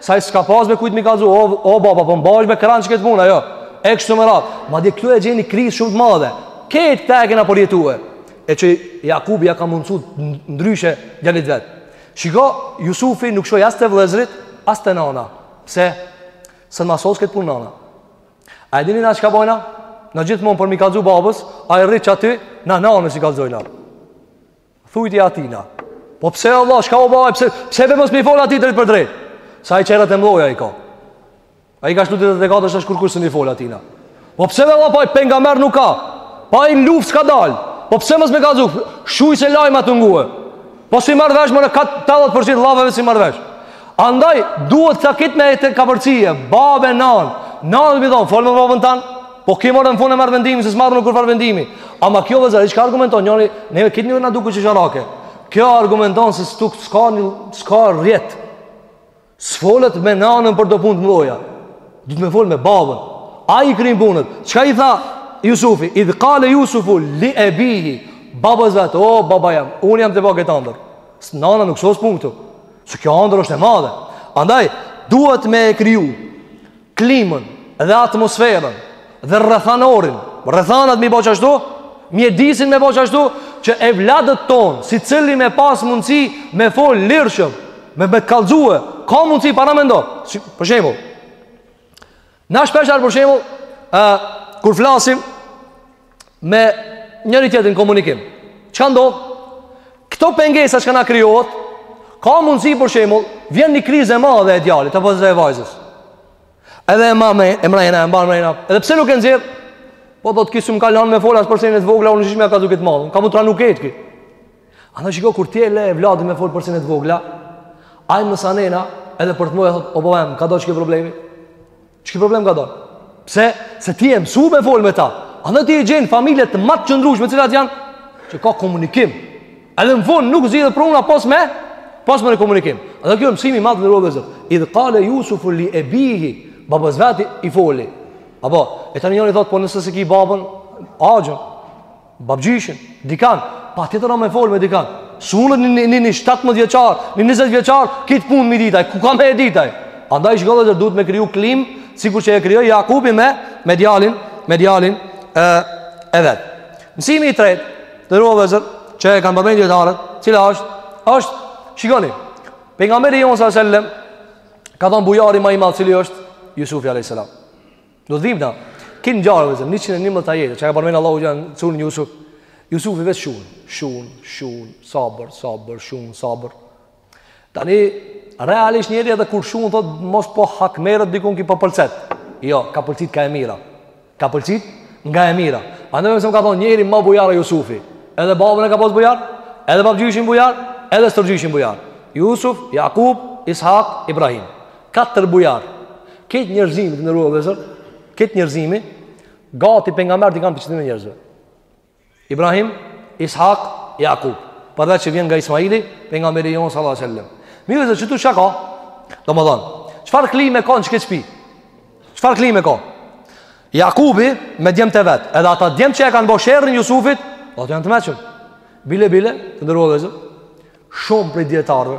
Se ai s'ka pas me kujt mi kallzu, o, o baba, po më ban me qa qe kët punë, jo. E kështu me radhë. Madje këtu e gjeni krizë shumë të madhe. Këtë e kena përjetue. E që Jakubi ja ka mundësu ndryshe djalit vet. Shiko, Jusufi nuk shkoi as te vllezërit, as te nana. Pse? Se ma sos këtë punë nana. A e dini na çka bojna? Na gjithmonë për mi kallzu babës, a e rrit qaty, na nanës i kallxojna. Thuj ti atina. Po pse o vla, shka o vla, pse, pse be mos me i fol ati drejtpërdrejt? Sa i qerët e mdhaja i ka. Ai ka shtu të dekatë është kurkush s'mun i fol atina. Po pse be vla, pa ai pejgamber nuk a. Pa ai n'luft s'ka dalë. Po pse mos me kallzu, shuj se lajma të nguë. Po s'i marr vesh, more, ka 80% llafeve s'i marr vesh. Andaj, duhet sa kitë me e të kapërcije, babe, nanë. Nanë, mi thon, fol me babën tanë. Po ke marrë në fund e marrën vendimin se s'marrën kurfar vendimi. Ama kjo vllezër, çka argumenton, njëri, ne e kitë njërë na duket qesharake. Kjo argumenton se s'tuk s'ka, s'ka rrjet. S'folet me nanën për do punë të mdhaja. Duhet me folë me babën. Ai i kryn punët. Çka i tha Jusufi? Idh kale Jusufu li ebihi. Babës vetë, o baba jem, unë jam tu pa kët andërr. Se nana nuk sos punë këtu. Se kjo andërr është e madhe. Andaj, duhet me e kriju. klimën dhe atmosferën dhe rrethanorin, rrethanat me i bo ashtu, mjedisin me bo ashtu që evladët tonë, sicili me pas mundësi me fol lirshëm, me me të kallxue, ka mundësi paramendo. Si, për shembull, na shpeshherë për shembull, ë kur flasim me njëri-tjetrin komunikim. Çka ndodh? Këto pengesa çka na krijohet, ka mundësi për shembull, vjen një krizë e madhe e djalit apo e vajzës. Edhe e man mrena, e mban mrena. Edhe pse nuk e nxjerr, po thot ky s'um ka lanë me fol as për sene të vogla, unë shishme ata duke të madh. Ka mutra nuk e të. Andaj shiko kur ti e le evladin me fol për sene të vogla, ai masanena edhe për të mdha thot, po po, ka do të shkë problemi. Ç'ke problem ka dalë? Pse? Se ti je mësu me folë me ta. Andaj ti i gjen familjet ma të qëndrushme, cilat janë? Që ka komunikim. Edhe në fund nuk zgjidhet puna pos me, pos me komunikim. Edhe kjo mësimi madh të nderuar vllezër. Idh kale Jusufu li ebihi, babës veti i foli. Apo, e tani njoni thotë, po nëse s'e ki babën, axhën. Babgjyshin, dikan, patjetër o me folë me dikan. S'munet një një një 17 vjeçar, një 20 vjeçar, kitë punë me e dit ai, ku ka me e dit ai? Andaj shiko vllezër duhet me kriju klim, sikur që e krijoi Jakubi me, me djalin, me djalin e, e vetë. Mësimi i tretë, të nderuar vllezër, që e kanë përmend dijetarët, cila është, është, shikoni, pejgamberi jonë sallem, ka thonë bujari ma i madh, cili është Jusufi a.s. Do dhim ta. Kit ngjarje vetëm 111 ajete, çka ka përmend Allahu xh.sh. n'suren Jusuf. Jusufi veç shun, shun, shun, sabër, sabër, shun, sabër. Tani realisht njeri edhe kur shun thot mos po hakmerret dikun ky po pëlcet. Jo, ka pëlcit ka e mira. Ka pëlcit nga e mira. Andaj më ka thonë njeri ma bujar Jusufi. Edhe babën e ka pas bujar, edhe babgjyshin bujar, edhe stërgjyshin bujar. Jusuf, Jakub, Ishak, Ibrahim. Katër bujar. Krejt njerëzimi të nderuar vllezër, krejt njerëzimi, gati pengamberët i kanë prej qëtyne njerëzve. Ibrahim, Ishak, Jakub. Përveç që vjen nga Ismaili, pengamberi jonë sallat e sellem. Mirë vllezër, qëtu çka? Domethanë, çfarë klime ka në qëkëtë shpi? Çfarë klime ka? Jakubi me djemtë e vet, edhe ata djem që e kanë bo sherrin Jusufit, ata janë të meçëm. Bile, bile, të nderuar vllezër, shumë prej dijetarëve,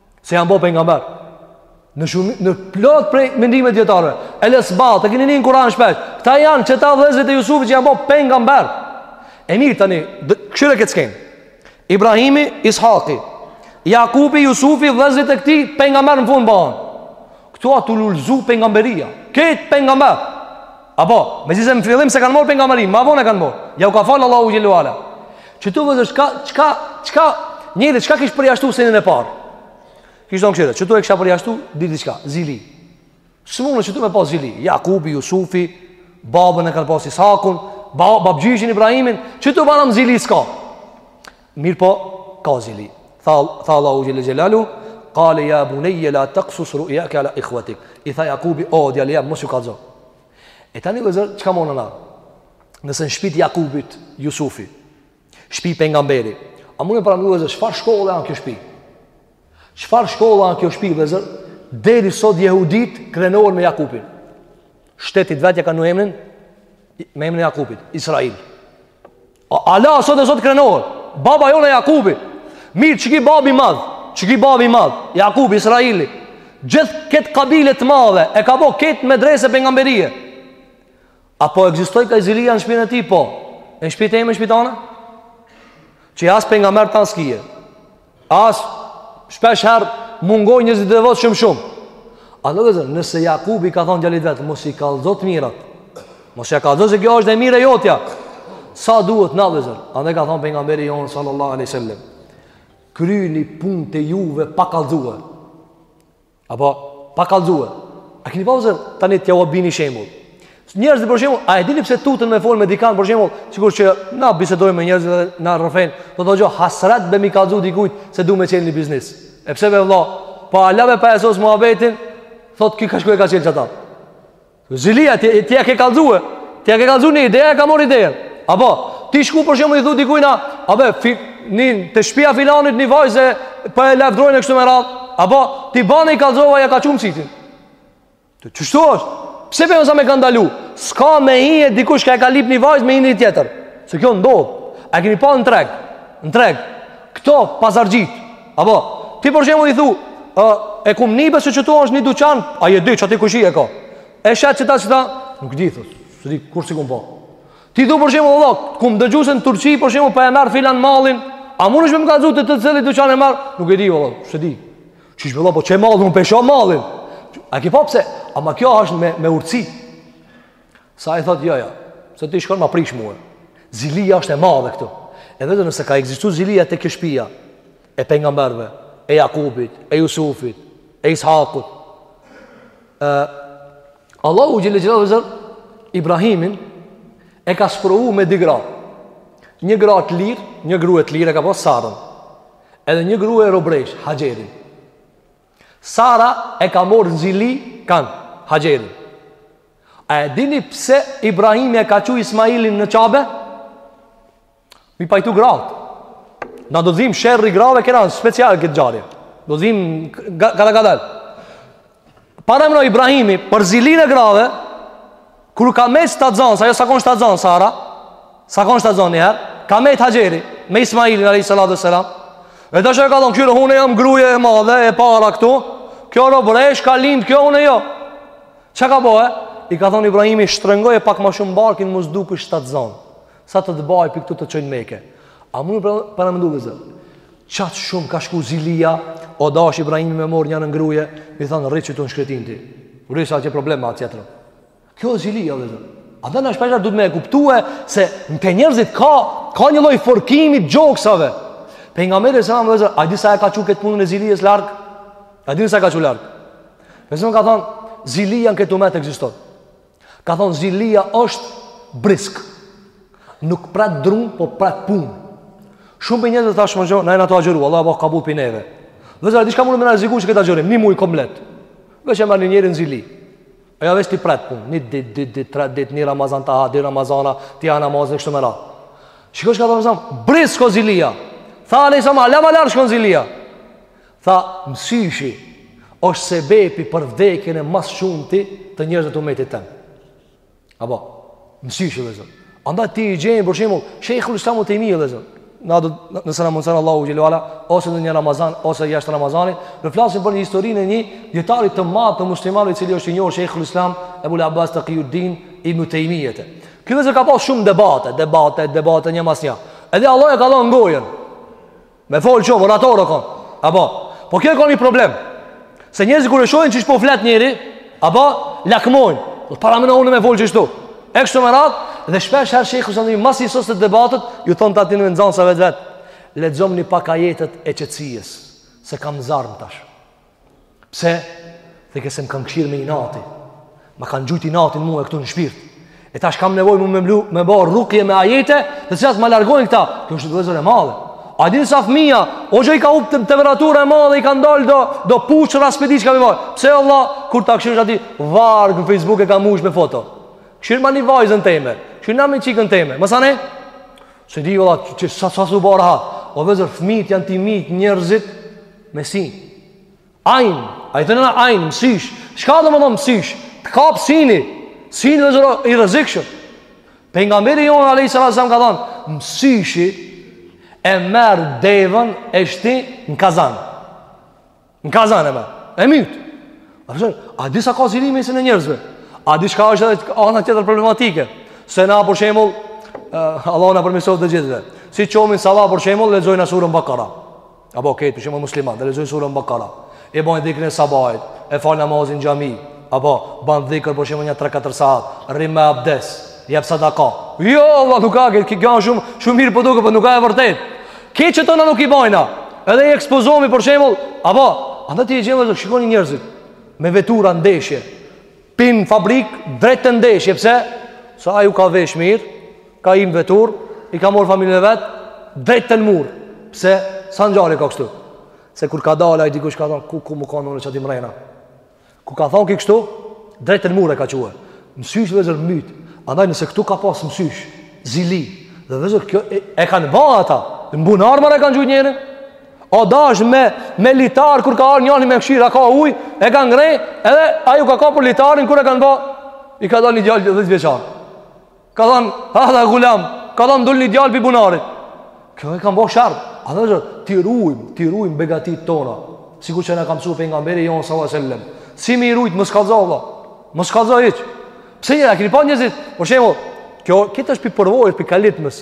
Se janë bo pengamberë. Në, shumë, në plot prej mendime dijetarëve. El Esbat, e keni ni në Kuran shpesh. Këta janë qëta vllezrit e Jusufit që janë bo pengamberë. E mirë tani, kshyre këtë skenë. Ibrahimi, Ishaki, Jakubi, Jusufi, vllezrit e këtij, pengamberë në fund bahen. Këtu a tu lulzu pengamberia. Krejt pengamberë. Apo, megjithëse në fillim s'e kanë morë pengamberinë, ma vonë e kanë morë. Jau ka falë Allahu xhel-le ve ala. Qëtu vllezër, çka, çka, çka, njeri, çka kish përjashtu senin e parë? Kish do me kshyrë, qëtu e kisha përjashtu, diçka, zili. S'mund qëtu me pas zili, Jakubi, Jusufi, babën e kanë pas Ishakun, babgjyshin Ibrahimin, qëtu banam zili s'ka. Mirëpo, ka zili, tha, tha Allahu xhel-le xhelaluhu, kale ja bunejje la taksus ru'jake ala ihvetik. I tha Jakubi, o, oh, djali jem, mos ju kallzo. E tani vllezër, çka mona na? Nëse në shpi t'Jakubit, Jusufi, shpi pengamberi, a mun me paramenu vllezër, çfarë shkolle a kanë kjo shpi? Çfarë shkolle a kanë kjo shpi, vllezër? Deri sot jehuditë krenohen me Jakubin. Shtetit vet ja kanë vnu emrin, me emrin e Jakubit, Israil. Hala sot e sot krenohen. Baba jonë Jakubi. Mirë qëki babi i madh, qëki babi i madh, Jakubi, Israili. Gjithë këtë kabile të madhe, e ka bo këtë medrese pengamberie. A po ekzistojka zilia në shpinë e tij, po. E në shpi teme, shpi tane? Që as pengamber tanë s'kie. As shpeshherë mungojnë njerëzit e devotshëm shumë. A vllezër nëse Jakubi i ka thonë djalit vet mos i kallzo të mirat. Mos ja kallzo se kjo është e mirë e jotja. Sa duhet na vllezër. Andaj ka thonë pengamberi jonë sallallahu alaihi wasallam. Kryni punët e juve pa kallzuar. Apo, pa kallzue. A kini pa vllezër, tani t'jau bi ni shembull. Njerëz për shembull, a e dini pse tuten me fol me dikan për shembull, sikur që na bisedojmë me njerëz dhe na rrëfen, do të thotë hasret be me i kallzu dikujt se du me çel ni biznes. E pse be vëlla, po hala pa e sos muhabetin, thot ky ka shku e ka çel qata. Zilia, ti, ti ja ke kallzue. Ti ja ke kallzue një ide, e ka morë idenë. Apo, ti shku për shembull i thu dikujna, a be, hi, një, te shpia filanit një vajzë, e po e lavdrojnë e kështu me radhë. Apo, ti bane i kallzova, ja ka çu msitin. Qështu është? Pse pengamberi alejhi selam e ka ndalu? S'ka me hi e dikush ka e ka lyp një vajzë me hi një tjetër. Se kjo ndodhë. A keni pa në treg? Në treg. Këta, pazarxhit, Apo, ti për shembull i thu, ë e kum ni be se qëtu është një dyqan, a e di qati kush e ka. E shet qeta qeta, nuk di thot. S'di kur s'e kum pa. Ti thu për shembull valla, kum dëgju se në Turqi për shembull po e merr filan mallin, a mundesh me më kallzu te cili dyqan e merr, nuk e di valla, s'e di. Qysh valla po qe mall un pesho mallin. A ke pa pse? Ama kjo është me me urtësi. Sa i thot jo jo, se ti shkon ma prish mua. Zilia është e madhe këtu. E vllezër, nëse ka ekzistu zilia te kjo shpija e pejgamberëve, e Jakubit, e Jusufit, e Ishakut. Allahu xhel-le xhelaluhu, vllezër, Ibrahimin e ka sprovu me dy gra. Një gra të lirë, një grue të lirë ka pas Sarën. Edhe një grue robëreshë, Haxherin. Sara e ka marrë në zili kan, Haxherin. A e dini pse Ibrahimi e ka çu Ismailin në Qabe? M'i pajtu gratë. Na do vim, sherri i grave kena special këtë ngjarje. Do vim kadal kadal. Parameno Ibrahimi për zilinë e grave, Kur ka met shtatzan, se ajo s'o kon shtatzan, Sara, s'o kon shtatzan njëherë, ka met Haxheri, me Ismailin, alejhi salatu selam, edhe çka ka thonë, kqyr, unë jam gruja e madhe, e para këtu, kjo robëreshë, ka lindë, kjo unë jo. Çka bohet? I ka thonë Ibrahimi, shtrëngoje pak ma shumë barkin, mos u duk shtatzan, sa të të bëhe për këtu të çoj në Mekë. A mun me paramendu vllezër, qaq shumë ka shku zilia, u dasht Ibrahimi me mor njënën grue, m'i thonë, rri ti qëtu në shkretin ti, rri ti s'ke problem me tjetrën. Kjo është zilia, o vllezër. Atëherë shpeshherë duhet me e kuptue se te njerëzit ka, ka një lloj fërkimi të gjoksave. Pejgamberi alejhi selam vllezër, a di sa e ka çu këtë punën e zilisë larg? A di sa e ka çu larg? Për shembull ka thonë, zilia në këtë umet ekziston. Ka thonë, zilia është brisk. Nuk pret drunë, po pret punë. Shumë pi njerëzit, tash më ngjo, na jena tu agjëru, Allahu e bëftë kabul pi neve. Vllezër, a di çka mundet me na rreziku këtë agjërim, një muj komplet. Veç me marrë një njeri në zili. Ajo veç t'i pret punë. Një dit, dy dit, tre dit, një Ramazan ta ha, dy Ramazana, t'i ha namazet, e kështu me radhë. Shiko çka tham, brisk shkon zilia. Tha alejhi selam, hala ma larg shkon zilia. Tha, mësyshi është sebepi për vdekjen e ma së shumti të njerëzve të umetit tem. Apo, mësyshi vllezër. Andaj ti gjen, për shembull, shejhul islamu Tejmije, vllezër. Na do, nëse na mundëson Allahu xhel-le ue ala, ose në një Ramazan, ose jashtë Ramazanit, do flasim për një historinë e një dijetarit të madhë të muslimanëve i cili është i njohur, shejhul islam, Ebul Abbas Tekijuddin Ibnu Tejmijes. Ky vllezër ka pas shumë debate, debate, debate, një mas një. Edhe Allah e ka dhënë gojën. Me fol shumë orator kon. Apo. Po kjo ka një problem. Se njerëzit kur e shohin qysh po flet njëri, apo lakmojnë. Do të para më unë me fol qështu. E kështu me radhë dhe shpesh herë Shejhul Islami masi soste debatet, ju thonte atyne nxënësve t'vet. Lexomni pak ajetet e qetësisë, se kam zjarm tash. Pse? Thojke se më kanë kshyr me inati. Ma kanë gjujt inatin mue këtu në shpirt. E tash kam nevojë mu me mlu, me bo rukje me ajete, të cilat ma largojnë këta. Kjo është vllezër e madhe. A din sa fëmija, o që i ka hyp temperatura e madhe, i ka dalë do, do puçrra, s'pe di çka me bo. Pse vallah, kur ta kshyr ti, varg në Facebook e ka mbush me foto. Kshyrmani vajzën teme, kshyrnama çikën teme. Masanej? S'e di, vallah, që sa, sa s'u bo rahat. O vllezër, fëmijët janë t'imtë njerëzit, Me sy. Ajn, ai thënë ajn, mësysh. Shka domethonë mësysh? Të kap syni. Syni vllezër i rrezikshëm. Pejgamberi jonë, alejhi selam ka thonë, mësyshi e merr deven e shti në kazan. Në kazan e merr. E myt. A, për shembull, a di sa ka zili midis njerëzve? A di shka është edhe ana tjetër problematike? Se na, për shembull, uh, Allahu na përmisoftë të gjithëve. Si çohmi n'sabah, për shembull, lexojmë na suren Bakara. Apo këtë, për shembull musliman, dhe lexojnë suren Bakara, e bojnë dhikrin e sabahit, e fal namazin n'xhami, apo ban dhikër për shembull një 3-4 saat, rrim me abdes, jep sadaka. Jo, vallah, nuk ka këtë, kjo është shumë, shumë mirë po duket, por po nuk ka e vërtetë. Këto që tona nuk i bajm na, edhe i ekspozohmi për shembull, apo, andaj ti i gjen dhe shikoni njerëzit, me vetura ndeshje, Pi n'fabrikë drejt e n'ndeshje pse? Se ai u ka vesh mirë, ka hip n'veturë, i ka marr familjen e vet drejt e n'mur. Pse? Sa ngjarje ka kështu? Se kur ka dalë ai dikush ka thon kuku mu kon unë qaty mrena. Kur ka thon kështu, drejt e n'mur e ka çue. Mësysh vllezër myt. Andaj nëse këtu ka pas mësysh, zili. Dhe vllezër kjo e, e kanë ba ata. Në bunar marrë e kanë gjujt njërin. U dasht me me litar kur ka ardhur njëri me kshyr a ka ujë, e ka ngreh, edhe ai u ka kap për litarin kur e kanë pa. I ka dalë ni djalë 10 vjeçar. Ka thënë, hadha gulam, ka thënë dul ni djalë pi bunarit. Kjo e kanë bë sherr. A do t'i ruajm, t'i ruajm begatitë tona. Sikur që na ka mësuar pejgamberi jon sallallahu alajhi wasallam. Si me i rujt mos kallzo valla. Mos kallzo hiç. Pse ja keni pa njerëzit? Për shembull, kjo këtë është pi përvoje, pi kalitmës.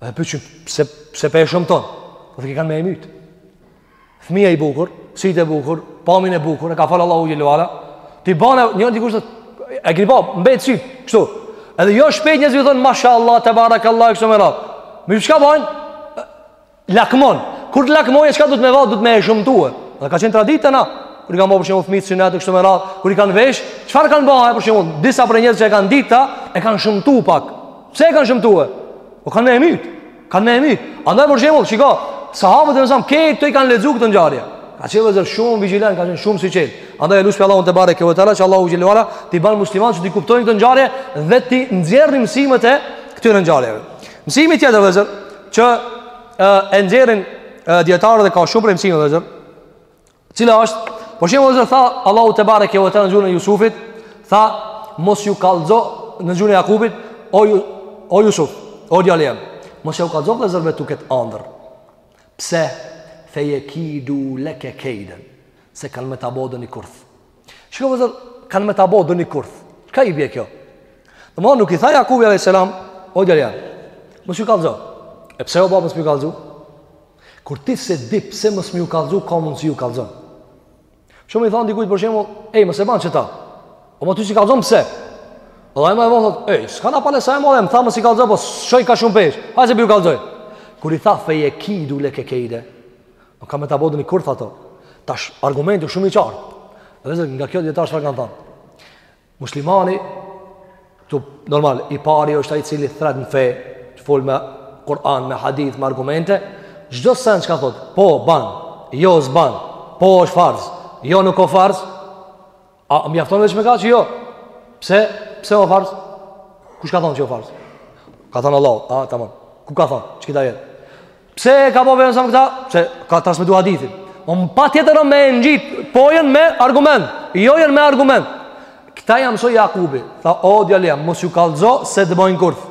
Dhe pytshin, pse, pse pe shëmton? Po thojke kanë me e myt. Fëmija i bukur, sytë e bukur, pamin e bukur, e ka fal Allahu xhele ue ala, t'i bane, një në dikush të, e kini pa, mbet sytë, kështu. Edhe jo shpesh njerëzit thonë, mashaAllah, tebarakAllah, e kështu me radhë. Mi shka bajnë? Lakmon. Kur të lakmon çka du me ba, du me e shëmtu. Dhe ka qenë traditë na. Kur i kanë bërë për shembull fëmijë synet kështu me radh, kur i kanë vesh, çfarë kanë bërë për shembull? Disa prej njerëzve që e kanë ditë, e kanë shumtuar pak. Pse e kanë shumtuar? Po kanë më myt. Kanë më myt. Andaj për shembull, shiko, sahabët e mëson këto i kanë lexuar këtë ngjarje. Ka qenë vëzër shumë vigilant, ka qenë shumë si qelë. Andaj e lusë për Allahun të bare kjo e tëra, që Allahu gjelluara t'i banë muslimat që t'i kuptojnë këtë njarje dhe t'i nëzjerë një mësimët e këtë në njarjeve. Mësimi tjetër vllezër Që e, e nxjerrin dijetarët dhe ka shumë prej mësimi vllezër Cila është Po shiqoni vllezër tha Allahu tebareke ve teala në gjuhën e Jusufit Tha mos ju kallzo në gjuhën e Jakubit O, ju, o Jusuf O djali jem Mos ju kallzo vllezërve tu këtë andër Pse fejekidu leke kejden Se kanë me ta bo do një kurth Shikoni vllezër, kanë me ta bo do një kurth. Çka i bje kjo? Domethan nuk i tha Jakubi a.s. O djali jem, mos ju kallzo. E pse o babë mos me ju kallzu? Kur ti s'e di pse mos me ju kallzu, ka mundësi ju kallzon. Shko me i thanë dikujt për shembull, ej, mos e ban qeta. Ama ti s'i kallzon pse? Edhe e ma vonë, ej, s'ka naj palë send e madhe, më tha mos i kallzo, po s'shoh ka shumë peshë. Hajt se po ju kallzoj. Kur i tha fejekidu leke kejde, Kanë me ta bo do një kurth ato. Tash argumenti shumë i qartë. Dhe nga kjo dijetarët çfarë kanë thënë? Muslimani ktu normal i pari është ai i cili thret në fe, të fol me Kur'an, me hadith, me argumente, çdo send çka thot, po ban, jo s'ban, po është farz, jo nuk o farz, A mjafton veç me kaq jo? Pse? Pse o farz? Kush ka thonë që o farz? Ka thonë Allah, a, tamam. Ku ka thonë? Qekit ajet? Pse e ka bo Pejgamberi a.s. këta? Pse ka transmitu hadithin? O më patjetër me e ngjitë, pojën me argument, jojën me argument. Këta ja mësoi Jakubi, tha, o, djali jem, mos ju kallzo, se të bojnë kurth.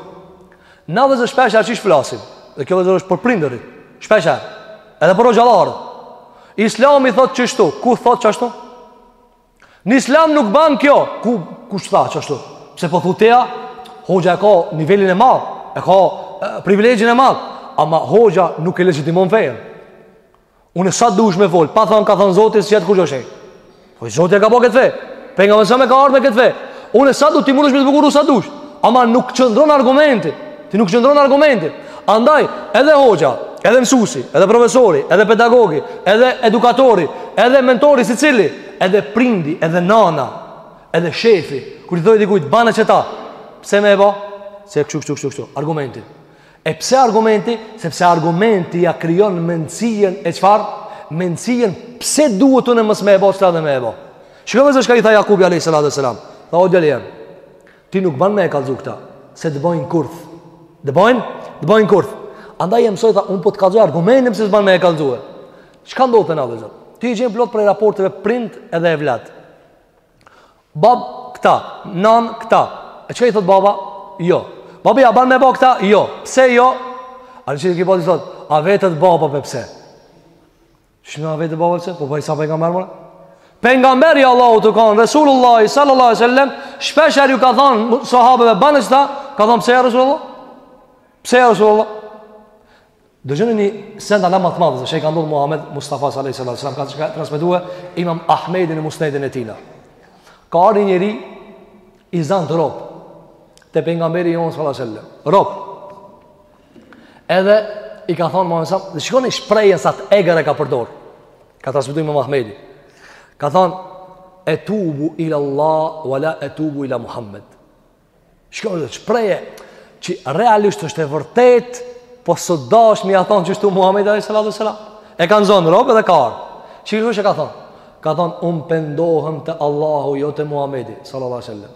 Na vllezër shpeshherë qysh flasim, dhe kjo vllezër është për prindërit, shpeshherë, edhe për hoxhallarë. Islami thot qështu, ku thot qashtu? Në islam nuk ban kjo. Ku kush tha qashtu? Pse po thu ti a? Hoxha e ka nivelin e madh, e ka privilegjin e madh, ama hoxha nuk e legjitimon fejen. Unë sa dush me fol, pa than ka than Zoti s'i hjek kurgjo, shqe. Po Zoti e ka bërë këtë fe. Pejgamberi a.s. ka ardhur me këtë fe. Unë sa du ti mundesh me e zbukuru sa dush, ama nuk qëndron argumenti. Ti nuk qëndron argumenti. Andaj, edhe hoxha, edhe mësusi, edhe profesori, edhe pedagogi, edhe edukatori, edhe mentori secili, edhe prindi, edhe nana, edhe shefi, kur i thojnë dikujt, bane qeta, pse me e ba? Se kështu, kështu, kështu, kështu, argumenti. E pse argumenti? Sepse argumenti ja krijon mendësien e qfar? Mendësien pse duhet unë mos me e ba, qeta edhe me e ba. Shiko vllezër çka i tha Jakubi a.s. Tha o djali jem, Ti nuk ban me e kalzu këta, se të bojnë kurth. Të bojnë? Të bojnë kurth. Andaj e mësoi, tha, unë po të kalzoj argumentin pse s'ban me e kalzue. Çka ndodh te na, vllezër? Ti i gjen plot prej raporteve prind edhe evlat. Bab, këta, nan, këta. E çka i thot baba? Jo. Babi, a ban me bo këta? Jo. Pse jo? A në që të kipot i thot, a vetet baba për pse? Çi a vetet baba pse? Po vajsa pejgamber more. Pejgamberi i Allahut tu kanë Resulullah sallallahu alaihi wasallam, shpeshherë ju ka thënë sahabeve bane çta, ka thënë pse ja Resulullah? Pse ja Resulullah? Do gjeni një send ala ma të madhe, çi i ka ndodh Muhammed Mustafa sallallahu alaihi wasallam, ka çka transmetuar Imam Ahmedi në Musnedin e tina. Ka ardhur një njeri i zant rob te pejgamberi jon sallallahu alaihi wasallam. Rob. Edhe i ka thonë Muhammed Sam, dhe shikoni shprehjen sa të egrë e ka përdor. Ka transmetuar Imam Ahmedi. Ka thonë etubu ila Allah wala etubu ila Muhammed. Shikoni shprehje që realisht është e vërtet, po s'o dash me ia thonë qështu Muhammed a.s. E kanë zonë rob dhe ka ardh. Që i e ka thonë? Ka thonë, unë pendohem te Allahu, jo të Muhammedi, sallallahu a.s.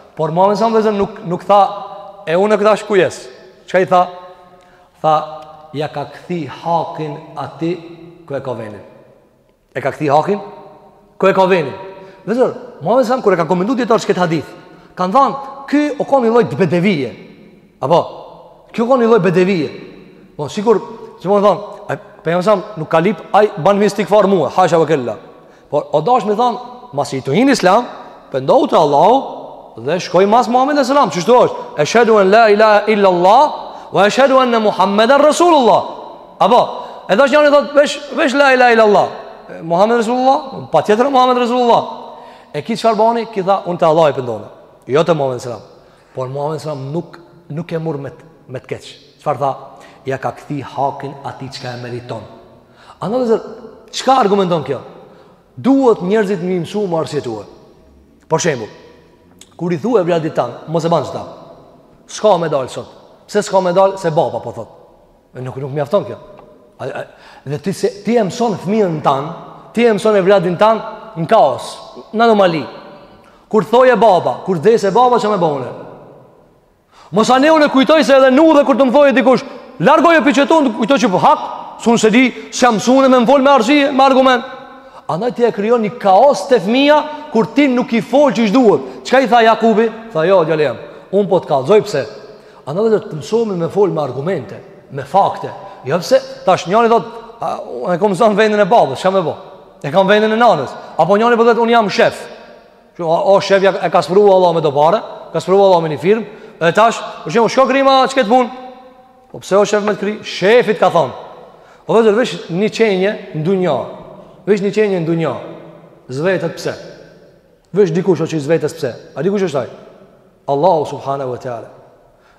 Por Muhammed sa më nuk, nuk tha, e unë e këta shkujes. Çka i tha? Tha, ja ka kthi hakin atij ku e ka venin. E ka kthi hakin ku e ka venin. Vllezër, Muhammed sa më kur e kan komentu dijetarët këtë hadith, kanë thanë, ky o kon një lloj të bedevije. Apo, ky o kon një lloj bedevije. Po, sikur, që me thanë, Pejgamberi sa më nuk ka lyp, aj ban istigfar mua, hasha ve kella. Por o dash me thon, masi të hin n'islam, pendohu te Allahu dhe shkoj mas Muhammed alejhi selam, qështu është? Eshhadu an la ilaha illa Allah wa eshhadu anna Muhammeden rasulullah. Apo, e dash njani thot veç veç la ilaha illa Allah. Muhammed rasulullah, patjetër Muhammed rasulullah. E ky çfarë bani? Ky tha, unë te Allahu pendona. Jo te Muhammed alejhi selam. Por Muhamedi sa nuk nuk e murr me me të keq. Çfarë tha? Ja ka kthi hakin atij çka e meriton. Andaj vllezër, çka argumenton kjo? Duhet njerëzit m'i mësu me arsyetu. Për shembull, kur i thu evladit tan, mos e ban çta. S'ka me dal sot. Pse s'ka medal? Se baba po thot. Nuk nuk mjafton kjo. Dhe ti se ti e mëson fëmijën tan, ti e mëson evladin tan në kaos, në anomali. Kur thoje baba, kur des baba ça me bo unë. Mos ani unë kujtoj se edhe n'udhë kur të më thojë dikush, largoje piçetun, kujtoj që po hak, se un s'e di, s'jam msu me m'fol me arsye, me argument. Andaj ti e krijon një kaos te fëmia kur ti nuk i fol ç'i duhet. Çka i tha Jakubi? Tha jo, djalë jam. Un po të kallzoj pse? Andaj vllezër të mësohemi me folë me argumente, me fakte. Jo pse, tash njani thotë, unë e kom zonë vendin e babës, çka me bo? E kam vendin e nanës. Apo njani po thotë, po unë jam shef. Që, o, o shef, ja, e ka sprovu Allahu me do pare, ka sprovu Allahu me një firmë, e tash, për çka me kry, qe këtë punë? Po pse o shef me t'kry? Shefi t'ka thonë. O vllezër, veç një qenje në dunja. Veç një qenje në dunja. S'vetet pse? Veç dikush o që s'vetet pse A dikush është ai Allahu subhanahu wa ta'ala.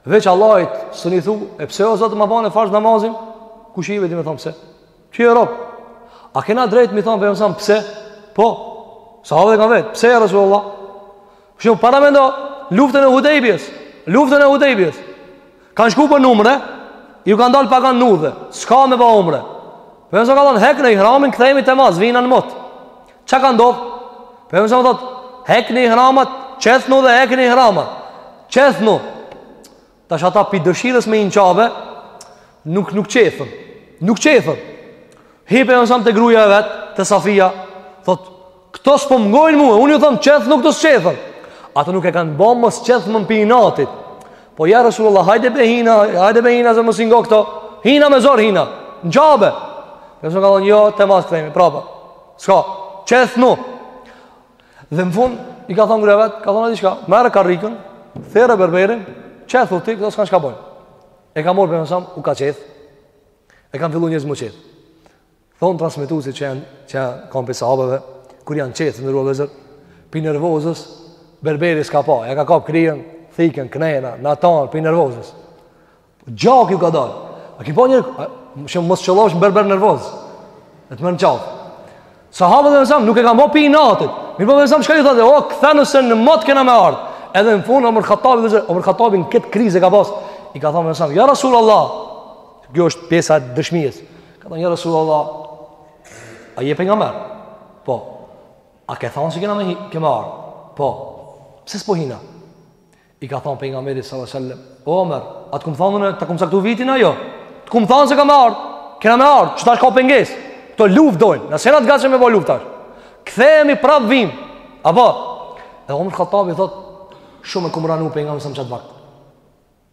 Veç Allahit s'un i thu, e pse o Zot ma bane farz namazin? Kush je ti me thanë pse? Ti je rob. A kena drejt me i thanë Pejgamberit pse? Po. Sahabët e kanë vet, pse ja Rasulullah? Psh jo paramendo luftën e Hudejbijes, luftën e Hudejbijes. Kanë shku për n'umre, ju kanë dalë paganët n'udhë, s'ka me ba umre. Pejgamberi ka thonë, hekne ihramin, kthehemi te mas, vina n'mot. Ça ka ndodhë? Pejgamberi thotë, hekni ihramat, qethnu dhe hekni ihramat. Qethnu. Tash ata pi dëshirës me hi në Qabe, nuk, nuk qethen. Nuk qethen. Hi Pejgamberi te gruja e vet, te Safija, thotë, Këto s'po m'ngojnë mua, unë ju thom qethnu këto s'qethen. Ata nuk e kanë bo me mos qeth pi inatit. Po ja Rasulullah, hajde be hina, hajde be hina mos i ngo këto. Hina me zor hina, në Qabe. Pejgamberi ka thonë, jo, te mas kthehemi, prapa. S'ka, qethnu. Dhe në fund, i ka thonë gruja e vet, ka thonë a di çka, merre karrikën, thirre berberin, qethu ti, këto s'kanë çka bojnë. E ka marrë Pejgamberi, u ka qethë. E kanë fillu njerëz m'u qethë. Thonë transmetuesit që janë që janë kon pi sahabëve, kur janë qeth, o vllezër, pi nervozës, berberi s'ka pa, ja ka kap kryen, thikën, knena, anena, pi nervozës. Gjak ju ka dalë. A ki pa, mos qëllosh në berber nervoz, e të merr në qafë. Sahabët e Pejgamberit, nuk e kanë bo pi inatit. Mirëpo Pejgamberi, çka ju tha, o, kthehnu se në mot kena me ardhë. Edhe në funë, Omer Khattabi, vllezër, Omer Khattabi ni këtë krizë e ka pasë. I ka thanë Pejgamberit, ja Rasul Allah, kjo është pjesa e dëshmisë. Ka thënë, ja Resulullah, a je pejgamber? Po. A ke thënë se kena me me ardh? Po. Pse s'po hina? I ka thënë pejgamberi sallallahu alajhi wasallam, "O Omer, a të kum thënë unë ta kum caktu vitin a jo? Të kum thënë se ka me ardh. Kena me ardh, qe tash ka pengesë? Kto luft dojn, na s'jena të gatshëm me ba luft tash. Kthehemi prap vim. Apo? Edhe Omer Khattabi thot, "Shumë kum ranu pejgamberin sa më qat vakt."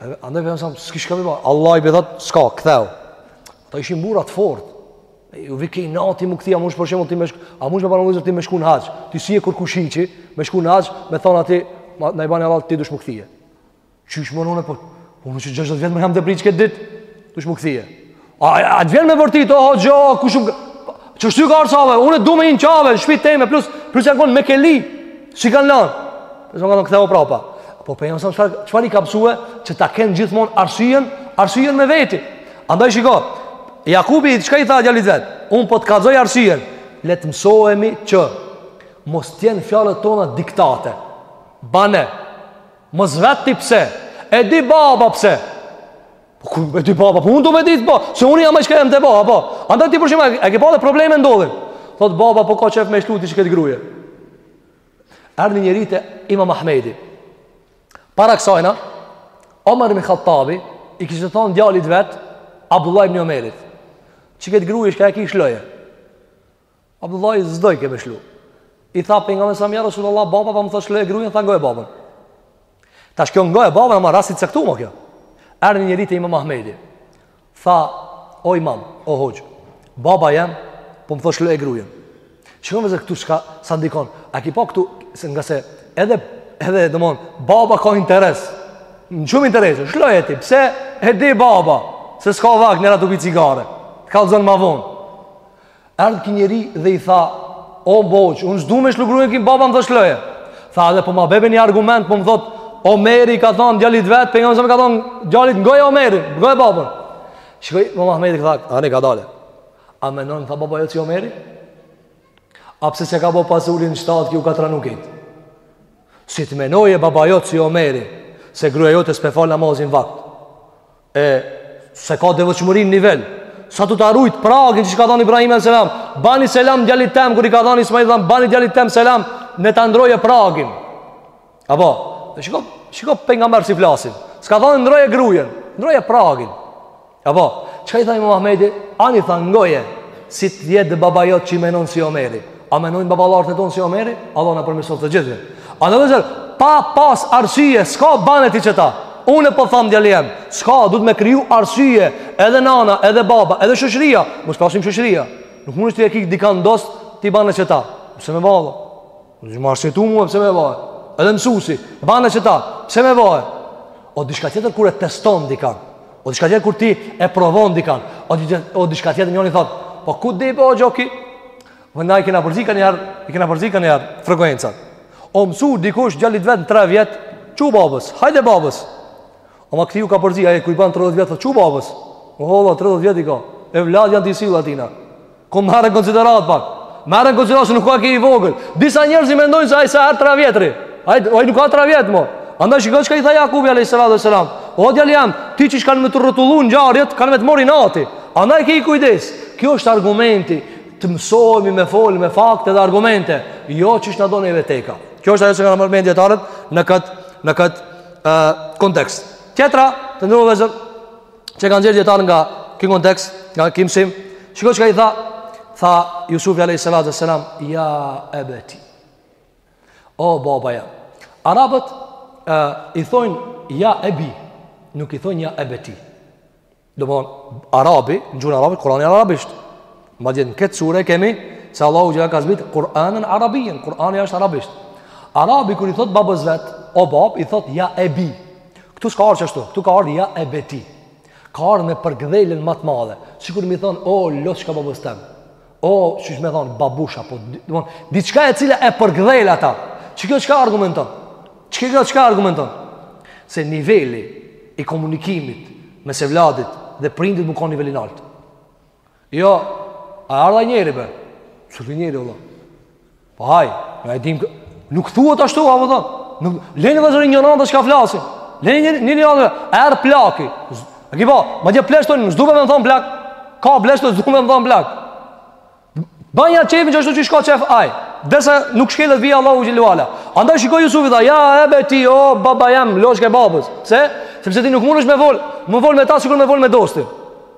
Andaj Pejgamberi, s'ki çka me ba, vallahi be ka thanë, s'ka, kthehu. Ata ishin burat fort. E, ju vike inati m'u kthy, a mush për shembull ti me shku, a mush me ba ti me shku në haxh. Ti s'je kurkushi qi, me shku në haxh, me thonë aty, ma, na i bani vallah, ti duhesh m'u kthy. Qysh more, po, po unë qe 60 vjet jam tu prit qe këtë ditë, duhesh m'u kthy. A, a, a të vjen me bërtit, o oh, hoxho, ku shumë... Qështu ka arsave, unë e du me hi në Qabe, shpi teme, plus, plus janë konë mekeli, s'i kanë lanë. Pejgamberi ka thonë, kthehu prapa. Po pejgamberi çfarë i ka mësue, që ta kenë gjithmonë arsyen, arsyen me veti. Andaj shiko, Jakubi, çka i tha djalit vet? Unë po të kallzoj arsyen, le të mësohemi që mos t'jenë fjalët tona diktate. Bane, mos vet ti pse, e di baba pse, Po ku e di baba, po unë du me ditë po, se unë jam e shka jam të baba, po. Andaj ti për shembull, e ke pa edhe probleme ndodhin. Thot baba, po ka qef me shlu ti qikët gruje. Erdh njëri te imam Ahmedi. Para kësajna, Omer ibn Khattabi, i kish thonë djalit vet, Abdullah ibn Omerit. Qikët gruje shka e ki shloje. Abdullahi s'dojke me shlu. I tha pejgamberit, ja Rasulullah baba po më thotë shloje grujën, tha ngoje babën. Tash kjo ngoje babën, ama rast i caktum kjo. Erdh një njeri te imam Ahmedi. Tha, o imam, o hoxhë, baba jem, po më thotë shloje grujën. Shikoni vllezër këtu shka, sa ndikon, a ki pa këtu, se nga se edhe, edhe dhe mon, baba ka interes, në shumë interese, shloje ti, pse e di baba, se s'ka vakt njëherë tu pi cigare, t'kallzon ma vonë. Erdh ky njeri dhe i tha, o hoxhë, unë s'du me shlu grujen ky baba më thot shloje. Tha edhe po ma bje be një argument, po më thot, Omeri ka thonë djalit vet, pejgamberi ka thonë djalit ngoje Omerin, ngoje babën. Shiko imam Ahmedi çka tha, ani kadale. A menon, tha baba jo që o meri? A pse s'e ka bo pasulin në shtatë ky u ka tranu krejt? Si të menoje baba jot si Omeri, se gruja jote s'pe fal namazin n'vakt. e s'e ka devotshmërinë në nivel. Sa të ta rujt pragin çka ka thanë Ibrahim alayhis salam. Bani selam djalit tem kur i ka thanë Ismailit tha bani djalit tem selam le ta ndrroje pragin. Apo, e shiko, shiko pejgamberët si flasin. S'ka thanë ndrroje grujen, ndrroje pragin. Apo, çka i tha imam Ahmedi? Ani tha ngoje si të jetë baba jot qi menon si Omeri. A menojnë baballarët e tonë si Omeri? Allahu na përmirësoftë të gjithve. A vllezër, pa pas arsye, s'ka bane ti qëta. Unë e po tham djali jem, s'ka, duhet me kriju arsye, edhe nana, edhe baba, edhe shoqëria. Mos flasim shoqëria. Nuk mundesh ti, e ki dikan dost, ti bane qëta. Pse me ba vlla? Ma arsyeto mue, pse me ba vlla? Edhe mësusi, bane qëta, pse me ba vlla? O, diçka tjetër kur e teston dikan. O diçka tjetër kur ti e provon dikan, o diçka o diçka tjetër njëri thot, po ku di po joki? Prandaj i kena përzi kanihere, i kena përzi kanihere frekuencat. U mësu dikush djalit vet në 3 vjet, çu babës, hajde babës. Ama këtij ju ka përzi, ai kur i bën 30 vjet, çu babës. O holla 30 vjet i ka. E vlla jem ti sill atina. Ku merre në konsideratë pak Merre në konsideratë se nuk ka ki i vogël Disa njerëz i mendojnë se aj sa herë tre vjet rri Aj aj nuk ka tre vjet mo Andaj shiko çka i tha Jakubi a.s. O djali jem, ti qysh kanë me t'u rrotullu ngjarjet, kanë me të morr inati Andaj ki kujdes Kjo është argumenti Të mësohemi me folë, me fakte dhe argumente Jo qysh na do neve teka Kjo është ajo që kanë përmend dijetarët Në këtë, në këtë uh, kontekst Tjetra, të nderum vllezër që kanë nxjerrë dijetarët nga ky kontekst, nga ky mësim, shiko çka i tha, tha Jusufi a.s. Ja ebeti, o baba jem. Arabët e, i thojnë ja ebi, nuk i thojnë ja ebeti. Do me thonë, arabi, në gjuhën arabe, kurani arabisht. Madje në këtë sure kemi se Allahu xhele ka zbrit Kur'anin arabijen, Kur'ani është arabisht. Arabi kur i thot babës vet, o bab, i thot ja ebi. Ktu s'ka ardh ashtu, ktu ka ardh ja ebeti. Ka ardh me përgdheljen ma të madhe, sikur me i thon o loçka babës tem. O, qysh me thon babush apo, domthon diçka e cila e përgdhel ata. Kjo çka argumenton? Kjo çka argumenton? Se niveli i komunikimit mes evladit dhe prindit m'u kan nivel i naltë. Jo, a erdh aj njeri be? Që të njeri, Allah? Po haj, me e dim kë... Nuk thuhet ashtu, apo? Nuk... Leni vllezër një randa çka flasin. Leni një, një, një randa, erdh plaki. A ki po, madje pleqt, një, s'dun me u thonë plak. Ka pleq që s'dun me u thonë plak. Banja qefin qashtu qysh ka qef aj. Derisa nuk shkelet vija e Allahut xhele ve ala. Andaj shiko Jusufi tha, ja ebeti, o baba jem, loçka e babës. Pse? Sepse ti nuk mundesh me fol, me fol me ta, sikur me fol me dostin.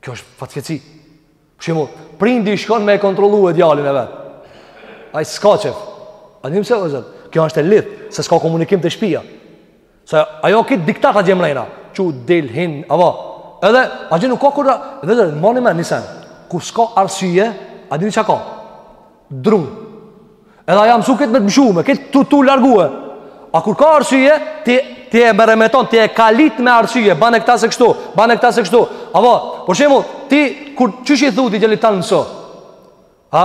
Kjo është fatkeqësi. Për shembull, prindi shkon me e kontrollu e djalin e vet. Ai s'ka çef. A dini pse vllezër. Kjo është e lidht, se s'ka komunikim te shpija. Se aj o krejt diktata dje mrena, çu dil hin, apo. Edhe ajo nuk ka kur, edhe moni më nisan. Kur s'ka arsye, a dini çka ka? Dru. Edhe aj o msu krejt me të mshume, krejt tu, tu largue. A kur ka arsye, ti, ti e meremeton, ti e kalit me arsye, bane këta se kështu, bane këta se kështu. Apo, për shembull, ti, kur qysh i thu ti djalit tand mëso. Ha?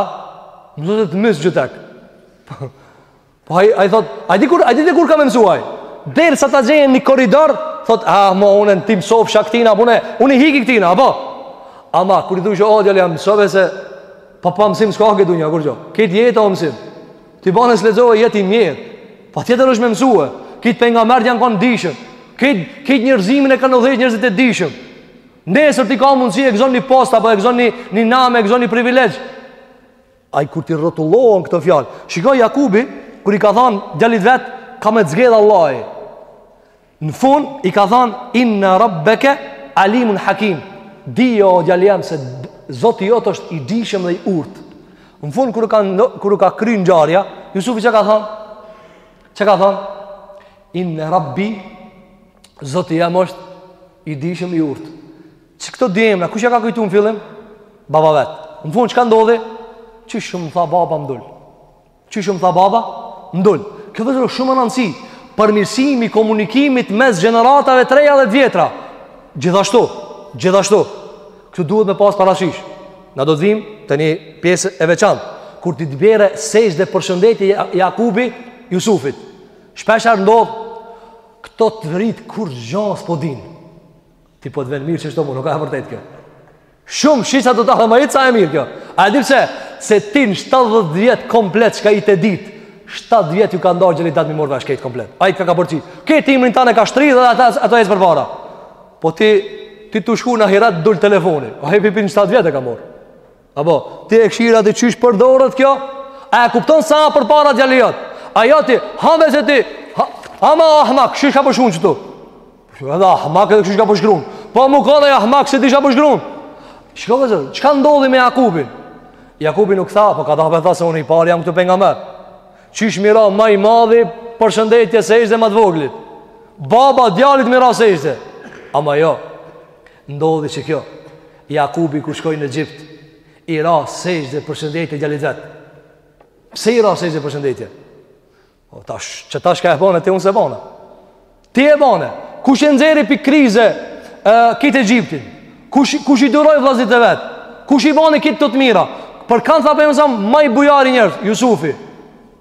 Mëso se të mys dajak. Po ai ai thot, ai di kur, ai di kur ka me msu. Derisa ta gjejë një korridor, thot, "Ah, mo unë në tim sop shaktina, po ne, unë i hiki këtina, apo?" Ama kur i thush, "O, djali jem mëso se pa pa mësim s'ka n'këtë dunja kurgjo. Krejt jeta o mësim. Ti bën as lexove jetë i mirë. Patjetër është me mësue. Krejt pejgamberët janë kanë t'dijshëm. Krejt krejt njerëzimin e kanë udhëheq njerëzit e dijshëm. Nesër ti ke mundësi e gëzon një post apo e gëzon një një nam, e gëzon një privilegj. Ai kur t'i rrotullohen këto fjalë. Shiko Jakubi kur i ka thanë djalit vet, ka me t'zgjedh Allahi. Në fund i ka thanë inna rabbaka alimun hakim. Dije o djali jem se Zoti jot është i dijshëm dhe i urtë. Në fund kur ka kur u kry ngjarja, Jusufi çka ka thanë? Çka ka thanë? Inna rabbi Zoti jem është i dijshëm i urtë. Qi këto dy emra, kush ia ka kujtu në fillim? Baba vet. Në fund, çka ndodhi? Qysh më tha baba m'dul. Qysh më tha baba m'dul. Kjo vëllezër shumë me rëndësi. Përmirësimi i komunikimit mes gjeneratave të reja dhe të vjetra. Gjithashtu, gjithashtu. Këtu duhet me pas parashish. Na do të vim te një pjesë e veçantë. Kur i bie sexhde përshëndetje Jakubi Jusufit. Shpeshherë ndodhë këto të rinjtë kurgja s'po dinë. Ti po të vjen mirë që është, mor nuk a e vërtetë kjo. Shumë shisa do ta hamë ai sa e mirë kjo. A di pse? Se ti në 70 vjet komplet çka ke ditë. 7 vjet ju ka nda gjeneratë me i marrë vesh krejt komplet. A i të ka ka përqit. Këtë i mrrin tane ka shtri dhe ata, ato ecë përpara. Po ti, ti tu shku në ahirat dul telefoni. A hepi për 7 vjet e ka morë. Apo, ti e kshyr ati qysh përdoret kjo? A e kupton sa përpara djali jot? A jo ti, hame se ti, ha, hame ahmak, qysh ka përshkun që tu? Edhe ahmak edhe qysh ka përshkun. Po mu kone ahmak se ti shka përshkun. Shiko vëllezër, çka ndodhi me Jakubin? Jakubi nuk tha, po ka edhe pe tha se unë i pari jam këtu pejgamer. Qysh me i ra ma i madhi përshëndetje sexhde ma të voglit. Baba djalit me i ra sexhde. Ama jo, Ndodhi që kjo, Jakubi kur shkoi në Egjipt, i ra sexhde përshëndetje djalit vet. Pse i ra sexhde përshëndetje? O tash, që tash ka e bane ti, unë s'e bana. Ti e bane, kush e nxerri pi krize e, krejt Egjiptin? Kush, kush i duroi vllaznit e vet? Kush i bani krejt këto të mira? Po ka thanë Pejgameri, ma i bujari i njerëzve, Jusufi.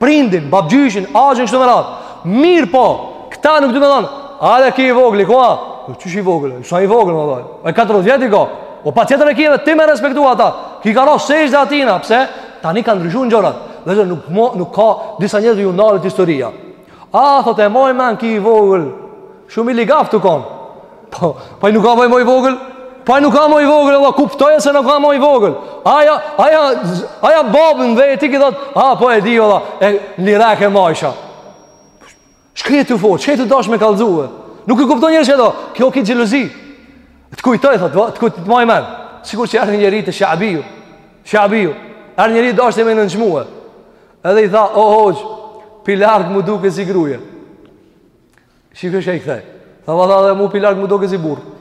prindin, babgjyshin, axhën kështu me radhë. Mirëpo, këta nuk dun me thonë, hajde ky i vogli, ku a? Po, qysh i vogli, sa i vogli, më dojë. Ai 14 vjet i ka. O po, patjetër e ki edhe ti me respektu ata. Ky ka ra sexhde atina, pse? Tani kanë ndryshu gjërat. Vëllezër, nuk, mo, nuk ka disa njerëz që iu nalet historia. A, thot e maj men ky i vogli. Shumë i ligaf të konë. Po, po ai nuk a më i vogël? Po ai nuk a më i vogël, Allah, kuptoje se nuk a më i vogël. Aja, aja, aja babën dhe e ti ki thot, a, po e di, Allah, e lirek e majsha. Shkri e të fort, shkri e të dash me kalzue. Nuk i kupton njeri që do, kjo ki xhelozi. Të kujtoj, thot, të kujtoj, të maj men. Sikur që erdh njëri te Shabiu, Shabiu, erdh njëri dashti me nënçmue. Edhe i tha, o, hoxhë, pi larg m'u duke si gruje. Shikë shë e këthej. Tha valla dhe mu pi larg më doke si burrë.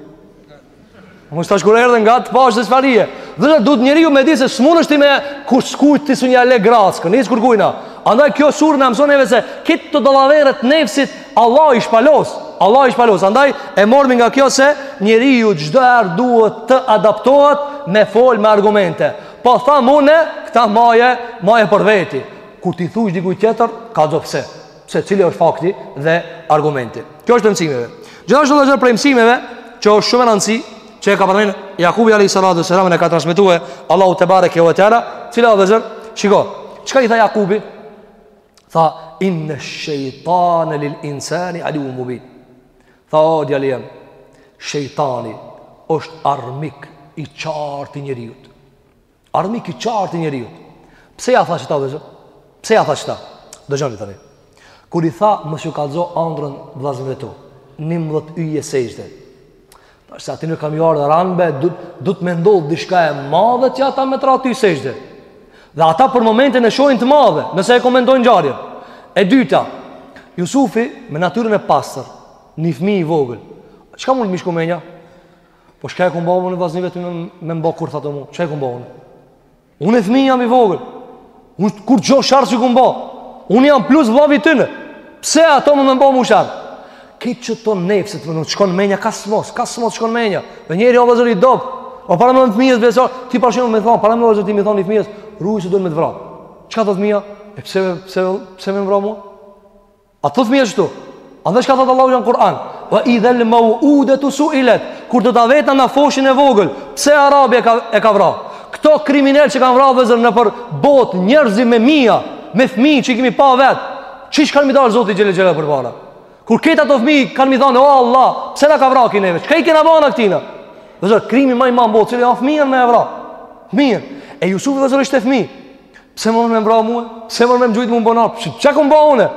Po tash kur erdhe ngat të pashë se çfarë je. Dhe duhet njeriu me di se s'munësh ti me kush kujt ti s'un ja le graskën, hiç kurkujna. Andaj kjo sure na mëson neve se kejt dallaveret e nefsit Allahu i shpalos. Allahu i shpalos. Andaj e morëm nga kjo se njeriu çdo herë duhet të adaptohet me fol me argumente. Po tham unë, këta maje, maje për veti. Kur t'i thu dikuj tjetër, ka do pse. se cili është fakti dhe argumenti. Kjo është prej mësimeve. Gjithashtu vëllezër prej mësimeve që është shumë e rëndësishme që e ka përmend Jakubi alejhi salatu ve selam na e ka transmetuar Allahu tebareke ve teala, cila vëllezër, shiko, çka i tha Jakubi? Tha inne shejtane lil insani aduvun mubin. Tha o djali jem, shejtani është armik i qartë i njeriut. Armik i qartë i njeriut. Pse ja tha qëta vëllezër? Pse ja tha çta? Dëgjoni tani. Kur i tha mos ju kallzo andrrën vllazënve tu, 11 yje sexhde. Tash se atyne ka me ju ardh rand be, do do të mendojnë diçka e madhe që ata me t'ra ty sexhde. Dhe ata për momentin e shohin të madhe, nëse e komentojnë ngjarjen. E dyta, Jusufi me natyrën e pastër, një fëmijë i vogël. Çka mund t'm'i shko menja? Po çka u kum bo unë vllaznive të mi, me m'bo kurth ata mu? Çka u kum bo unë? Unë fëmi jam i vogël. Unë kurgjo sherr s'u kum bo. Unë jam plus vllavi tyne. Pse ata munë me m'bo mu sherr? Këto që të nefsit mun të shkon menja, kah s'mos, kah s'mos shkon menja. Dhe njeriu vëllezër i dobët. O paramenoni një fëmijës, beso, ti për shembull me i thonë, paramenoni vëllezër ti me i thonë ni fëmijës, ruju se dojnë me të vra. Çka thotë fëmija? E pse, pse, pse me më vra mua? A thotë fëmija kshtu? Edhe çka thotë Allahu në Kur'an? Ve idhel meu'udetu suilet, kur do ta vetën atë foshnjën e vogël, pse Arabi e ka, e ka vra? Këta kriminelë që kanë vra vëllezër nëpër botë, njerëz me mija, me fëmi që i kemi pa vetë, qysh kanë me i dalë Zotit xhele xhelaluhu përpara? Kur këta ata fëmi kanë me i thanë, o Allah, pse na ka vra ky neve? Çka i kena ba na këtina? Vëllezër, krimi ma i madh n'botë, cili o? Janë fëmijët me i vra. Fëmijët. E Jusufi vëllezër ishte fëmi. Pse munë me m'vra mua? Pse munë me m'gjujt në bunar? Pse çka kum ba unë?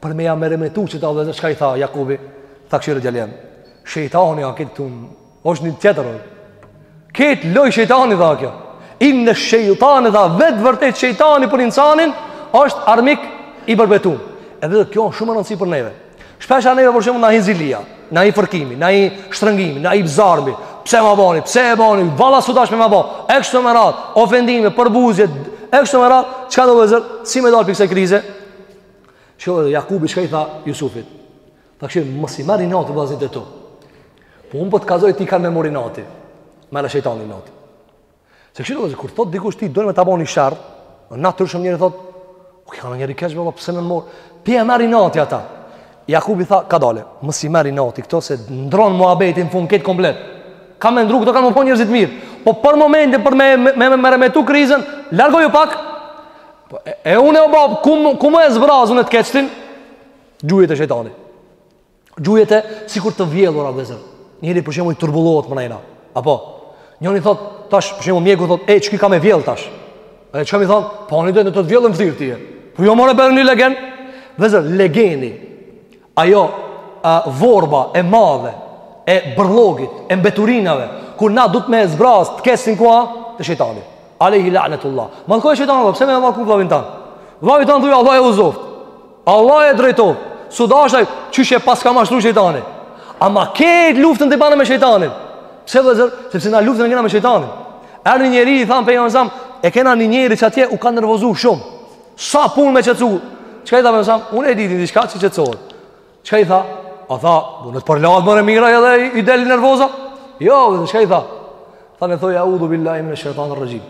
Për me ja meremetu qëta vëllezër çka i tha Jakubi, tha kshyre djal jem. Shejtani a këtu. Osht një tjetër. Kejt lojë shejtani tha kjo. Inne shejtane tha vet vërtet shejtani për insanin është armik i përbetuar. Edhe kjo është shumë e rëndësishme për neve. Shpeshherë neve për shembull na hi zilia, na hi fërkimi, na hi shtrëngimi, na hi pëzarmi, pse ma bani, pse e bani, valla s'u dasht me ma ba, e kështu me radhë, ofendime, përbuzje, e kështu me radhë, çka do vëllezër, si me dalë pi kësaj krize? Shiko vëllezër, Jakubi çka i tha Jusufit? Tha kshyr, mos i merr inat vllaznit e tu. Po unë po të kallzoj ti kan me marr inat. Merre shejtanin inat. Se kështu vëzër kur thot dikush ti don me ta bo ni sherr, natyrshëm njeri thot, "O ka njeri keq baba, pse më mor? Ti i merr inati ata." Jakubi tha, "Kadale, mos i merr inati këto se ndron muhabeti n'fund këtë komplet." Kan me ndru këto kanë me u bo njerëz t'mirë. Po për momentin për me me me, me, meremetu krizën, largoju pak. Po e, e unë o bab, ku ku me e zbraz unë të keqtin? Gjuje te shejtani. gjuje te sikur të vjellura vëzër. Njeri për shembull turbullohet mrena. Apo njëri thot tash për shembull mjeku thot e çki ka me vjell tash. Ai çka më thon, po oni do të të vjellën vëzir ti. Po jo more bën një legen. Vëzër, legeni. Ajo a vorba e madhe e bërllogit, e mbeturinave, kur na duhet me zbraz të keqen ku a te shejtani. Alejhi la'natullah. Mallko shejtanin, pse e mallkon vllavin tan? Vllavit tan thuj Allah e udhzoft. Allah e drejto, su dashaj, qysh e paska mashtru shejtani. Ama ketë luftën ti bane me shejtanin. Pse vëzër? Sepse na luftën e kena me shejtanin. Erdh një njeri i tha Pejgamberit alejhi selam, e kena një njeri që atje u ka nervozu shumë. Sa punë me qetsu? Çka i tha Pejgamberi alejhi selam? Unë e di ni diçka që qetsohet. Çka i tha? A tha, bone të përlahet mirë e mirë edhe i del nervoza? Jo, vëzër çka i tha? Tha ne thoj, eudhu billahi minesh-shejtani rraxhim.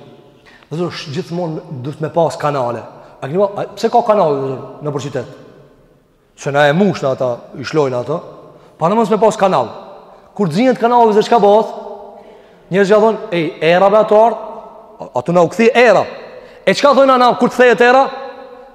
Dhe është gjithmonë duhet me pas kanale. A keni pa, pse ka kanale vëzër nëpër qytet? Se na e mushna ata, i lshojnë ata. Po na mos me pas kanal. Kur t'zihen kanalet vëzër çka bëhet? Njerëzit çka thonë, ej, era be ato ardhë, ato na u kthi era. E çka thojna na kur të kthehet era?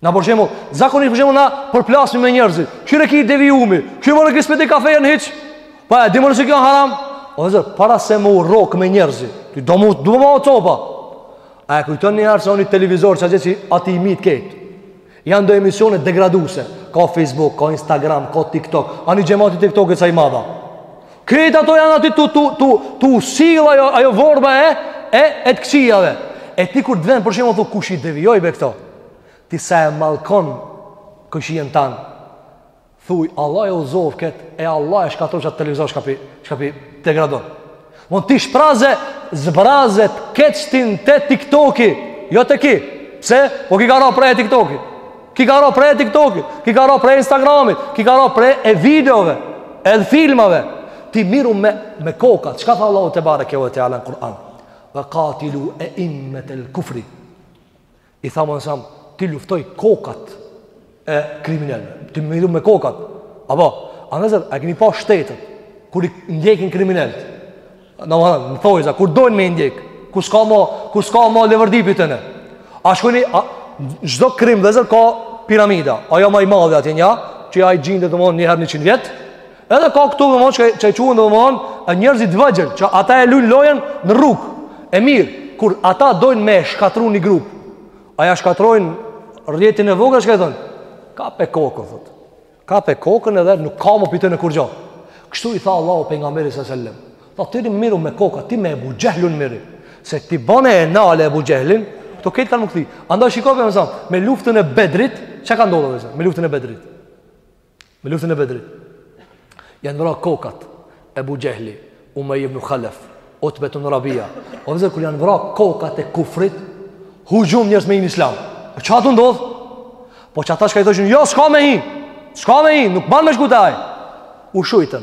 Na për shembull, zakonisht për shembull na përplasmi me njerëzit. Ky reki i devijumi, ky më reki speti kafe në hiç. Po e dimë na se kjo haram. O vëzër, para se me u rrok me njerëzit. Ti do me u bo copa. A e kujton një herë se o ni televizor çaj si aty i mit kët. Janë do emisione degraduese, ka Facebook, ka Instagram, ka TikTok. Ani xhamati TikTokit sa i madh a. Këta ato janë aty tu tu tu tu sill ajo ajo vorba e e e të këqijave. E ti kur të vjen për shembull thu kush i devijoi be këto. Ti sa e mallkon kojshien tan. Thuj Allah e udhzoft kët e Allah e shkatrroft çat televizor çka pi çka pi degradon. Mund ti shpraze zbraze të keçtin te TikToki, jo te ki. Pse? Po ki ka ra prej TikTokit. Ki ka ra prej TikTokit, ki ka ra prej Instagramit, ki ka ra prej e videove, edhe filmave. Ti miru me me kokat, çka tha Allahu tebareke ve teala në Kur'an. Wa qatilu eimmetel kufri I tha Muhammedit alejhi selam, ti luftoj kokat e kriminelve. Ti miru me kokat. Apo, a vëzër, e keni pa shtetet, kur i ndjekin kriminelët. Domethënë, në thojza, kur dojnë me i ndjekë, kur s'ka ma, kur s'ka ma levërdi prej tyne. A shkoni, a, çdo krim vëzër ka piramida. Ai ma i madhi atje nja, që ai gjindet domethënë një herë njëqind vjet, Edhe ka këtu domthon që që quhen domthon njerëz të vëgjël, që ata e luajnë lojën në rrugë. E mirë, kur ata dojnë me e shkatrru një grup, a ja shkatrrojnë rrjetin e vogël çka i thon? Kape kokën thot. Kape kokën edhe nuk ka më pitë në kurrë. Kështu i tha Allahu pejgamberit sallallahu alajhi wasallam. Po ti merru me kokat, ti me Ebu Xhehlin mirë. Se ti bane e nale Ebu Xhehlin, këto këtë kanë me u kthy. Andaj shikove me sa, me luftën e Bedrit, çka ka ndodh me luftën e Bedrit? Me luftën e Bedrit janë vra kokat Ebu Xhehli, Umej ibn Khalaf, Utbe ibn Rabia. O vllezër kur janë vra kokat e kufrit, u gjun njerëz me hi në islam. Çka â tu ndodh? Po qata çka i thoshin, "Jo, s'ka me hin. S'ka me hin, nuk ban me shku te ai." U shujtën.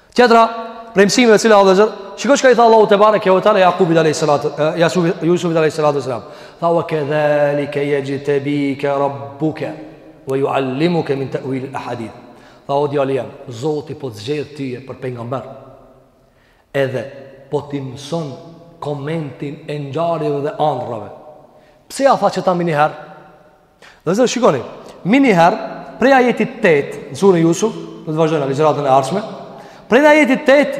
Tjetra, prej mësimeve të cilat Allahu shikoj çka i tha Allahu tebareke ve teala Jakubit alayhis salatu Yusuf Yusuf alayhis salatu wasalam. Tha wa kadhalika yajtabika rabbuka wa yuallimuka min ta'wil al-ahadith. Tha o djali jem, Zoti po të zgjedh ty për pejgamber. Edhe po t'i mëson komentin e ngjarjeve dhe ëndrrave. Pse ja tha qeta menjiherë? Vllezër shikoni, menjiherë, prej ajetit 8, në surën Jusuf, do ta vazhdojmë, në ligjëratën e ardhshme, prej në ajetit 8,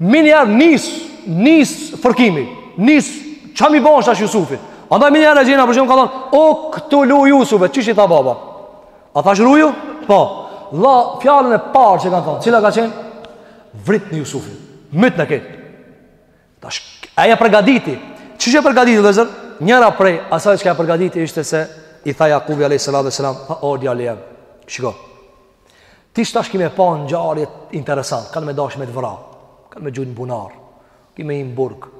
menjiherë nis, nis fërkimi, nis, çka me i bo tash Jusufit? Andaj menjiherë e gjejna, për shembull kanë thonë, uktulu Jusufe, qysh i tha baba? A t'thash ruju? Po, vlla fjalën e parë që kanë thonë, cila ka qenë? Vritne Jusufin, mytne këtë. Tash, ai e përgaditi. Qysh e përgaditi, vllezër? Njëra prej, asaj çka e përgaditi ishte se i tha Jakubi a.s. Tha, o, djali jem, shiko. Ti tash ki me pa ngjarjet interesant, kanë me dash me të vra, kanë me t'gjujt n'bunar, ki me hi në burg.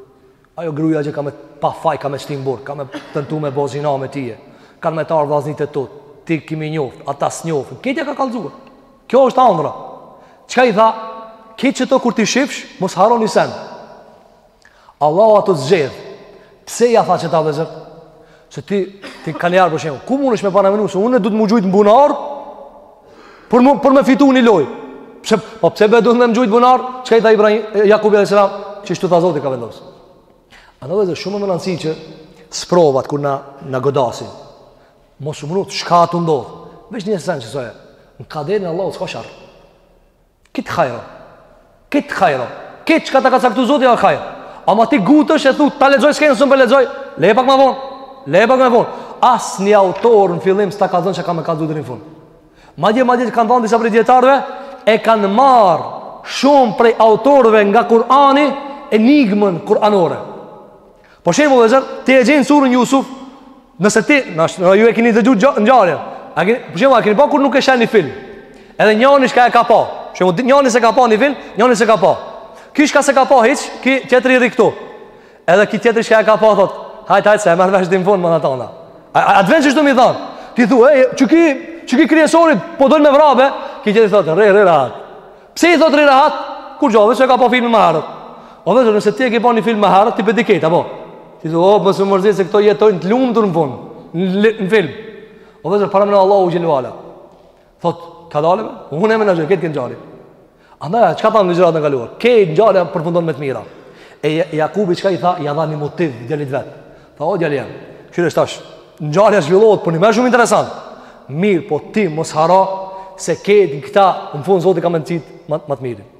Ajo gruja që ka me pa faj, ka me t'shti në burg, ka me tentu me bo zina me ty, kanë me t'ardh vllaznit e tut, ti ki me i njoft, ata s't'njofin, këta ja ka kallzu. Kjo është andrra. Çka i tha? Krejt qeto kur t'i shifsh, mos harro ni sen. Allahu â tu t'zgjedh. Pse ja tha qeta vllezër? Se ti, ti ka ngjarë për shembull. Ku munesh me paramenu? Se une duhet me u gjujt në bunar për, për me fitu një lojë. Pse, po pse be duhet me u gjujt n'bunar? Çka i tha Ibrahim, Jakubi a.s. Qështu tha Zoti ka vendos. Andaj vllezër, shumë me rëndësi që sprovat kur na, na godasin. Mos u ngut, çka â tu ndodh? Veç një sen që soje, në kaderin e Allahut s'ka sherr. Krejt hajr â, krejt hajr â, krejt çka ta ka caktu Zoti â hajr. Ama ti ngutesh e thu, ta lexoj skenën s'mun pe lexoj, leje pak ma vonë, leje pak ma vonë. Asnjë autor në fillim s'ta kallzon çka ka me kallzu deri në fund. Madje, madje, kanë thonë disa prej dijetarëve, e kanë marrë shumë prej autorëve nga Kurani enigmën kuranore. Për shembull vllezër, ti e gjen suren Jusuf, nëse ti, tash, në, ju e kini dëgju ngjarjen, a kini, për shembull, a kini pa kur nuk e sheh një film, edhe njani shka e ka pa, shembull, njani s'e ka pa një film, njani s'e ka pa, ki shka s'e ka pa hiç, ki tjetri rri këtu, edhe ki tjetri shka e ka pa, thot, hajt, hajt, se e merr vesh në fun, domethonë, a, a, të vjen qështu me i thanë, ti thu, e, qiki, qiki kryesori, po dojnë me vra be, ki tjetri thot, rri, rri, rri, Pse i thot rri rahat? Kur ai veç e ka pa filmin më herët. O vetë nëse ti e ke pa një film më herët, ti me dikë je ta pa? Ti thua, oh, mos u mërzit se këto jetojnë të lumtur në fund në film. O vetë paramendo Allahu xhele ve ala. Thot, kadalë? Unë e menaxhoj këtë ngjarje. Andaj, çka thamë në ligjëratën e kaluar? Që ngjarja përfundon me të mira. E Jakubi çka i tha? Ja dha një motiv djalit vet. Tha o djali jem, kshyre tash, ngjarja zhvillohet përnime shumë interesant. Mirëpo ti mos harro se këtë në këta, në fund Zoti ka me t'qit më të mirin.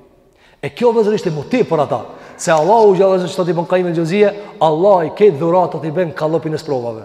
E kjo vllezër ishte motiv për ata, se Allahu xhele ve ala që të t'i bon ka i muxhize, Allahi këtë dhuratë të t'i bën n'kallëpin e sprovave.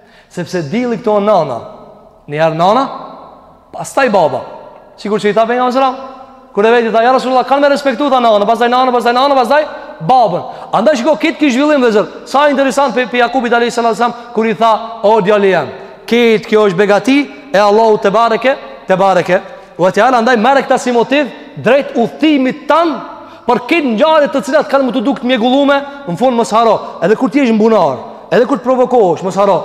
Sepse dilli këtu a nana, njëherë nana, pastaj baba. Sikur që i tha Pejgamberi alejhi selam, kur e veti tha, ja Rasulullah, kanë me respektu, tha nana, pastaj nana, pastaj nana, pastaj babën. Andaj shiko, kit, kit zhvillim vllezër. Sa interesant pi, pi Jakubit alejhi salatu ve selam, kur i tha, o djali jem, kit, kjo është begati e Allahut tebareke, tebareke ve teala, andaj merre këta si motiv, drejt udhëtimit tan, Por këto ngjarje të cilat kanë me t'u dukë mjegullume, në fund mos harro, edhe kur ti je në bunar, edhe kur të provokohesh, mos harro.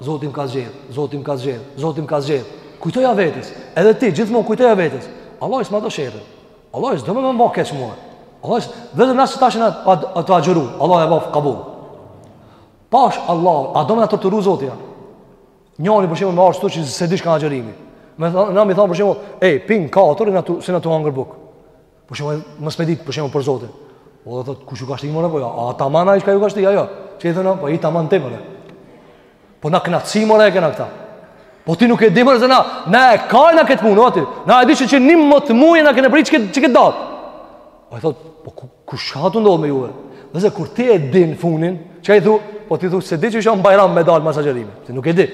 Zoti më ka zgjedh, Zoti më ka zgjedh, Zoti më ka zgjedh. Kujtoja vetes, edhe ti gjithmonë kujtoja vetes. Allahi s'ma do sherrin. Allahi s'do me më ba keq mua. Allahi vetëm na tash jena tu agjëru. Allahu e boftë kabul. Pash Allah, a do me na torturu Zoti, jo? Njëri për shembull me ardh që s'e di shka agjërimi. Me thonë, na me i thonë për shembull, ej, pi n'katër jena tu, s'jena tu hangër bukë. Për shembull, mos me ditë për shembull për Zotin. Ai do thot kush ju ka shti more po ja, a taman a ai që ju ka shti a jo. Çe i thonë po i taman more. Po na knaqemi more e kena këta. Po ti nuk e di more zotni, na e kena kët punë aty. Na e dim se ni mot muj e na kena prit çka çka do. Po i thot po shka tu ndodh me juve. Nëse kur ti e din funin, çka i thu, po ti thu s'e di që jena bajram me dal mas agjërimit. Ti nuk e di.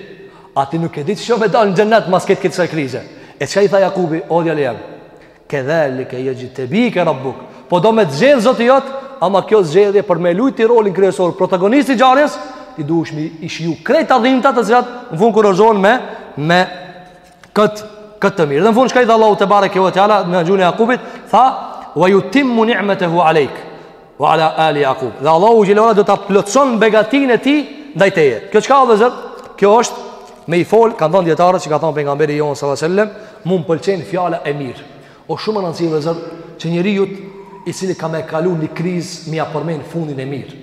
A ti nuk e di se jena me dal në xhenet mas këtë këtë krize. E çka i tha Jakubi, o djali jem. Kedhalike jexhtebike rabbuk. Po do me të zgjedh Zoti jot, ama kjo zgjedhje për me lujti rolin kryesor protagonist i ngjarjes, ti duhesh me i shiju krejt ato dhimta të cilat në fund kurorëzohen me me kët kët të mirë. Dhe në fund çka i dha Allahu tebareke ve teala në gjuhën e Jakubit, tha ve jutimmu ni'metehu alejk. wa ala ali yaqub dhe allahu xhelle do ta plotson begatinë e tij ndaj teje kjo çka vëllezër kjo është me i fol kanë thënë dijetarët që ka thënë pejgamberi jon sallallahu alajhi wasallam mu m'pëlqen fjala e mirë o shumë me rëndësi vëllezër që njeriut i cili ka me kalu një krizë me ia përmend fundin e mirë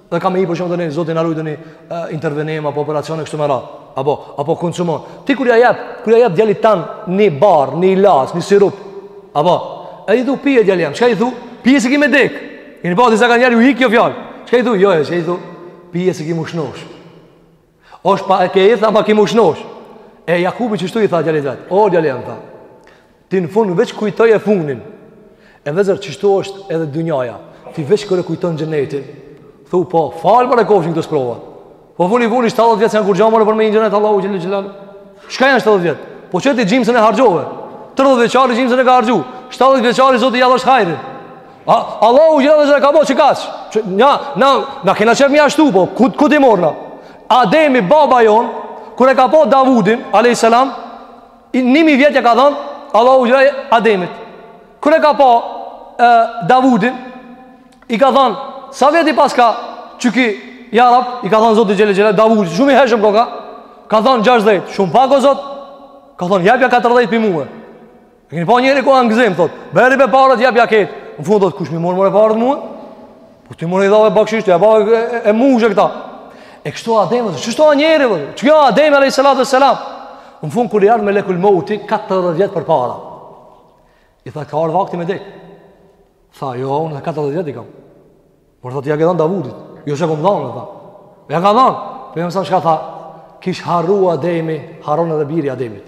Dhe ka me i për shembull do një, zoti na rujt do një intervenim, apo operacione, kështu me radhë, apo, apo konsumon. Ti kur ja jep, kur ja jep djalit tan një bar, një ilaç, një sirup, apo, e i thu pije djali jem, çka i thu? Pije se ki me dek, i një pati se ka njerë ju hik kjo fjalë, çka i thu? Jo jo, çka i thu? Pije se ki me u shnosh. Osht pak e idht ama ki m'u shnosh. E Jakubi qështu i tha djalit vet. O djali jem tha. Ti në fund veç kujtoje fundin. E vëllezër qështu është edhe dynjaja. Ti veç kur e kujton xhenetin. Thu po falë për e kofshin këto sprova. Po funi funit 70 vjet s'janë kurgja more për me në xhenet Allahu xhelle xhelle. Çka janë 70 vjet? Po qe ti gjimsën e harxhove. 30 vjeçari gjimsën e ka harxhu. 70 vjeçari zoti ja dhashtë hajrin. A, Allahu xhelle xhelle e ka bo qekaq që, Nja, na, na kena qef me ja shtu po Kut, kut i morna Ademi, baba jon Kur e ka pa Davudin, a.s. Nimi vjet ja ka dhon Allahu xhelle Ademit Kur e ka pa e, Davudin I ka thon Sa vjet i paska Qiky ja Rab I ka thon zoti xhelle xhelle Davudin Shumë i hijshëm koka Ka thon 60 Shumë pak o zot Ka thon jepja 40 pi mue E keni pa njeri kur n'gëzim, thot, merri more paret, jepja ketë. Në fund, thot, kush m'i mur more paret mua? Po ti more i dhave bakshish, apo e, e, e muzhe këta. E kështu Adem, thot, qështu a njeri, thot, që kjo Adem, alejhi salatu selam. Në fund, kur i erdh melekul meuti, 40 vjet përpara. I tha, ka ardhë vakti me dek. Tha, jo, unë edhe 40 vjet i kam. Por thot, ja ke dhanë Davudit. Jo s'ia kom dhanë, tha. Ja ka dhanë. Po jam sa çka tha, kish harru Ademi, harron edhe biri Ademit.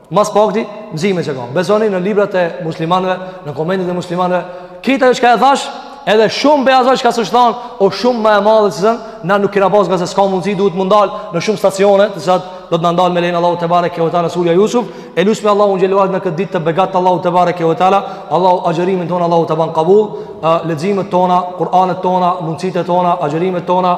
Ma s'pakti, mësime që ka. Besoni në librat e muslimanve, në komentet e muslimanve, këtë çka e thash, edhe shumë bejazoj çka s'osht thanë, o shumë ma e madhe që zënë, na nuk kena pas nge se s'ka mundësi, duhet m'u ndal në shumë stacione, të sa do të na ndal me lejnë Allahu tebareke ve teala surja Jusuf, e lusim Allahun xhelle në këtë ditë të begatë Allahu të bare kjo e tala, Allahu agjërimin tonë Allahu ta ban kabul, leximet tona, Kur'anet tona, mundësitë tona, agjërimet tona,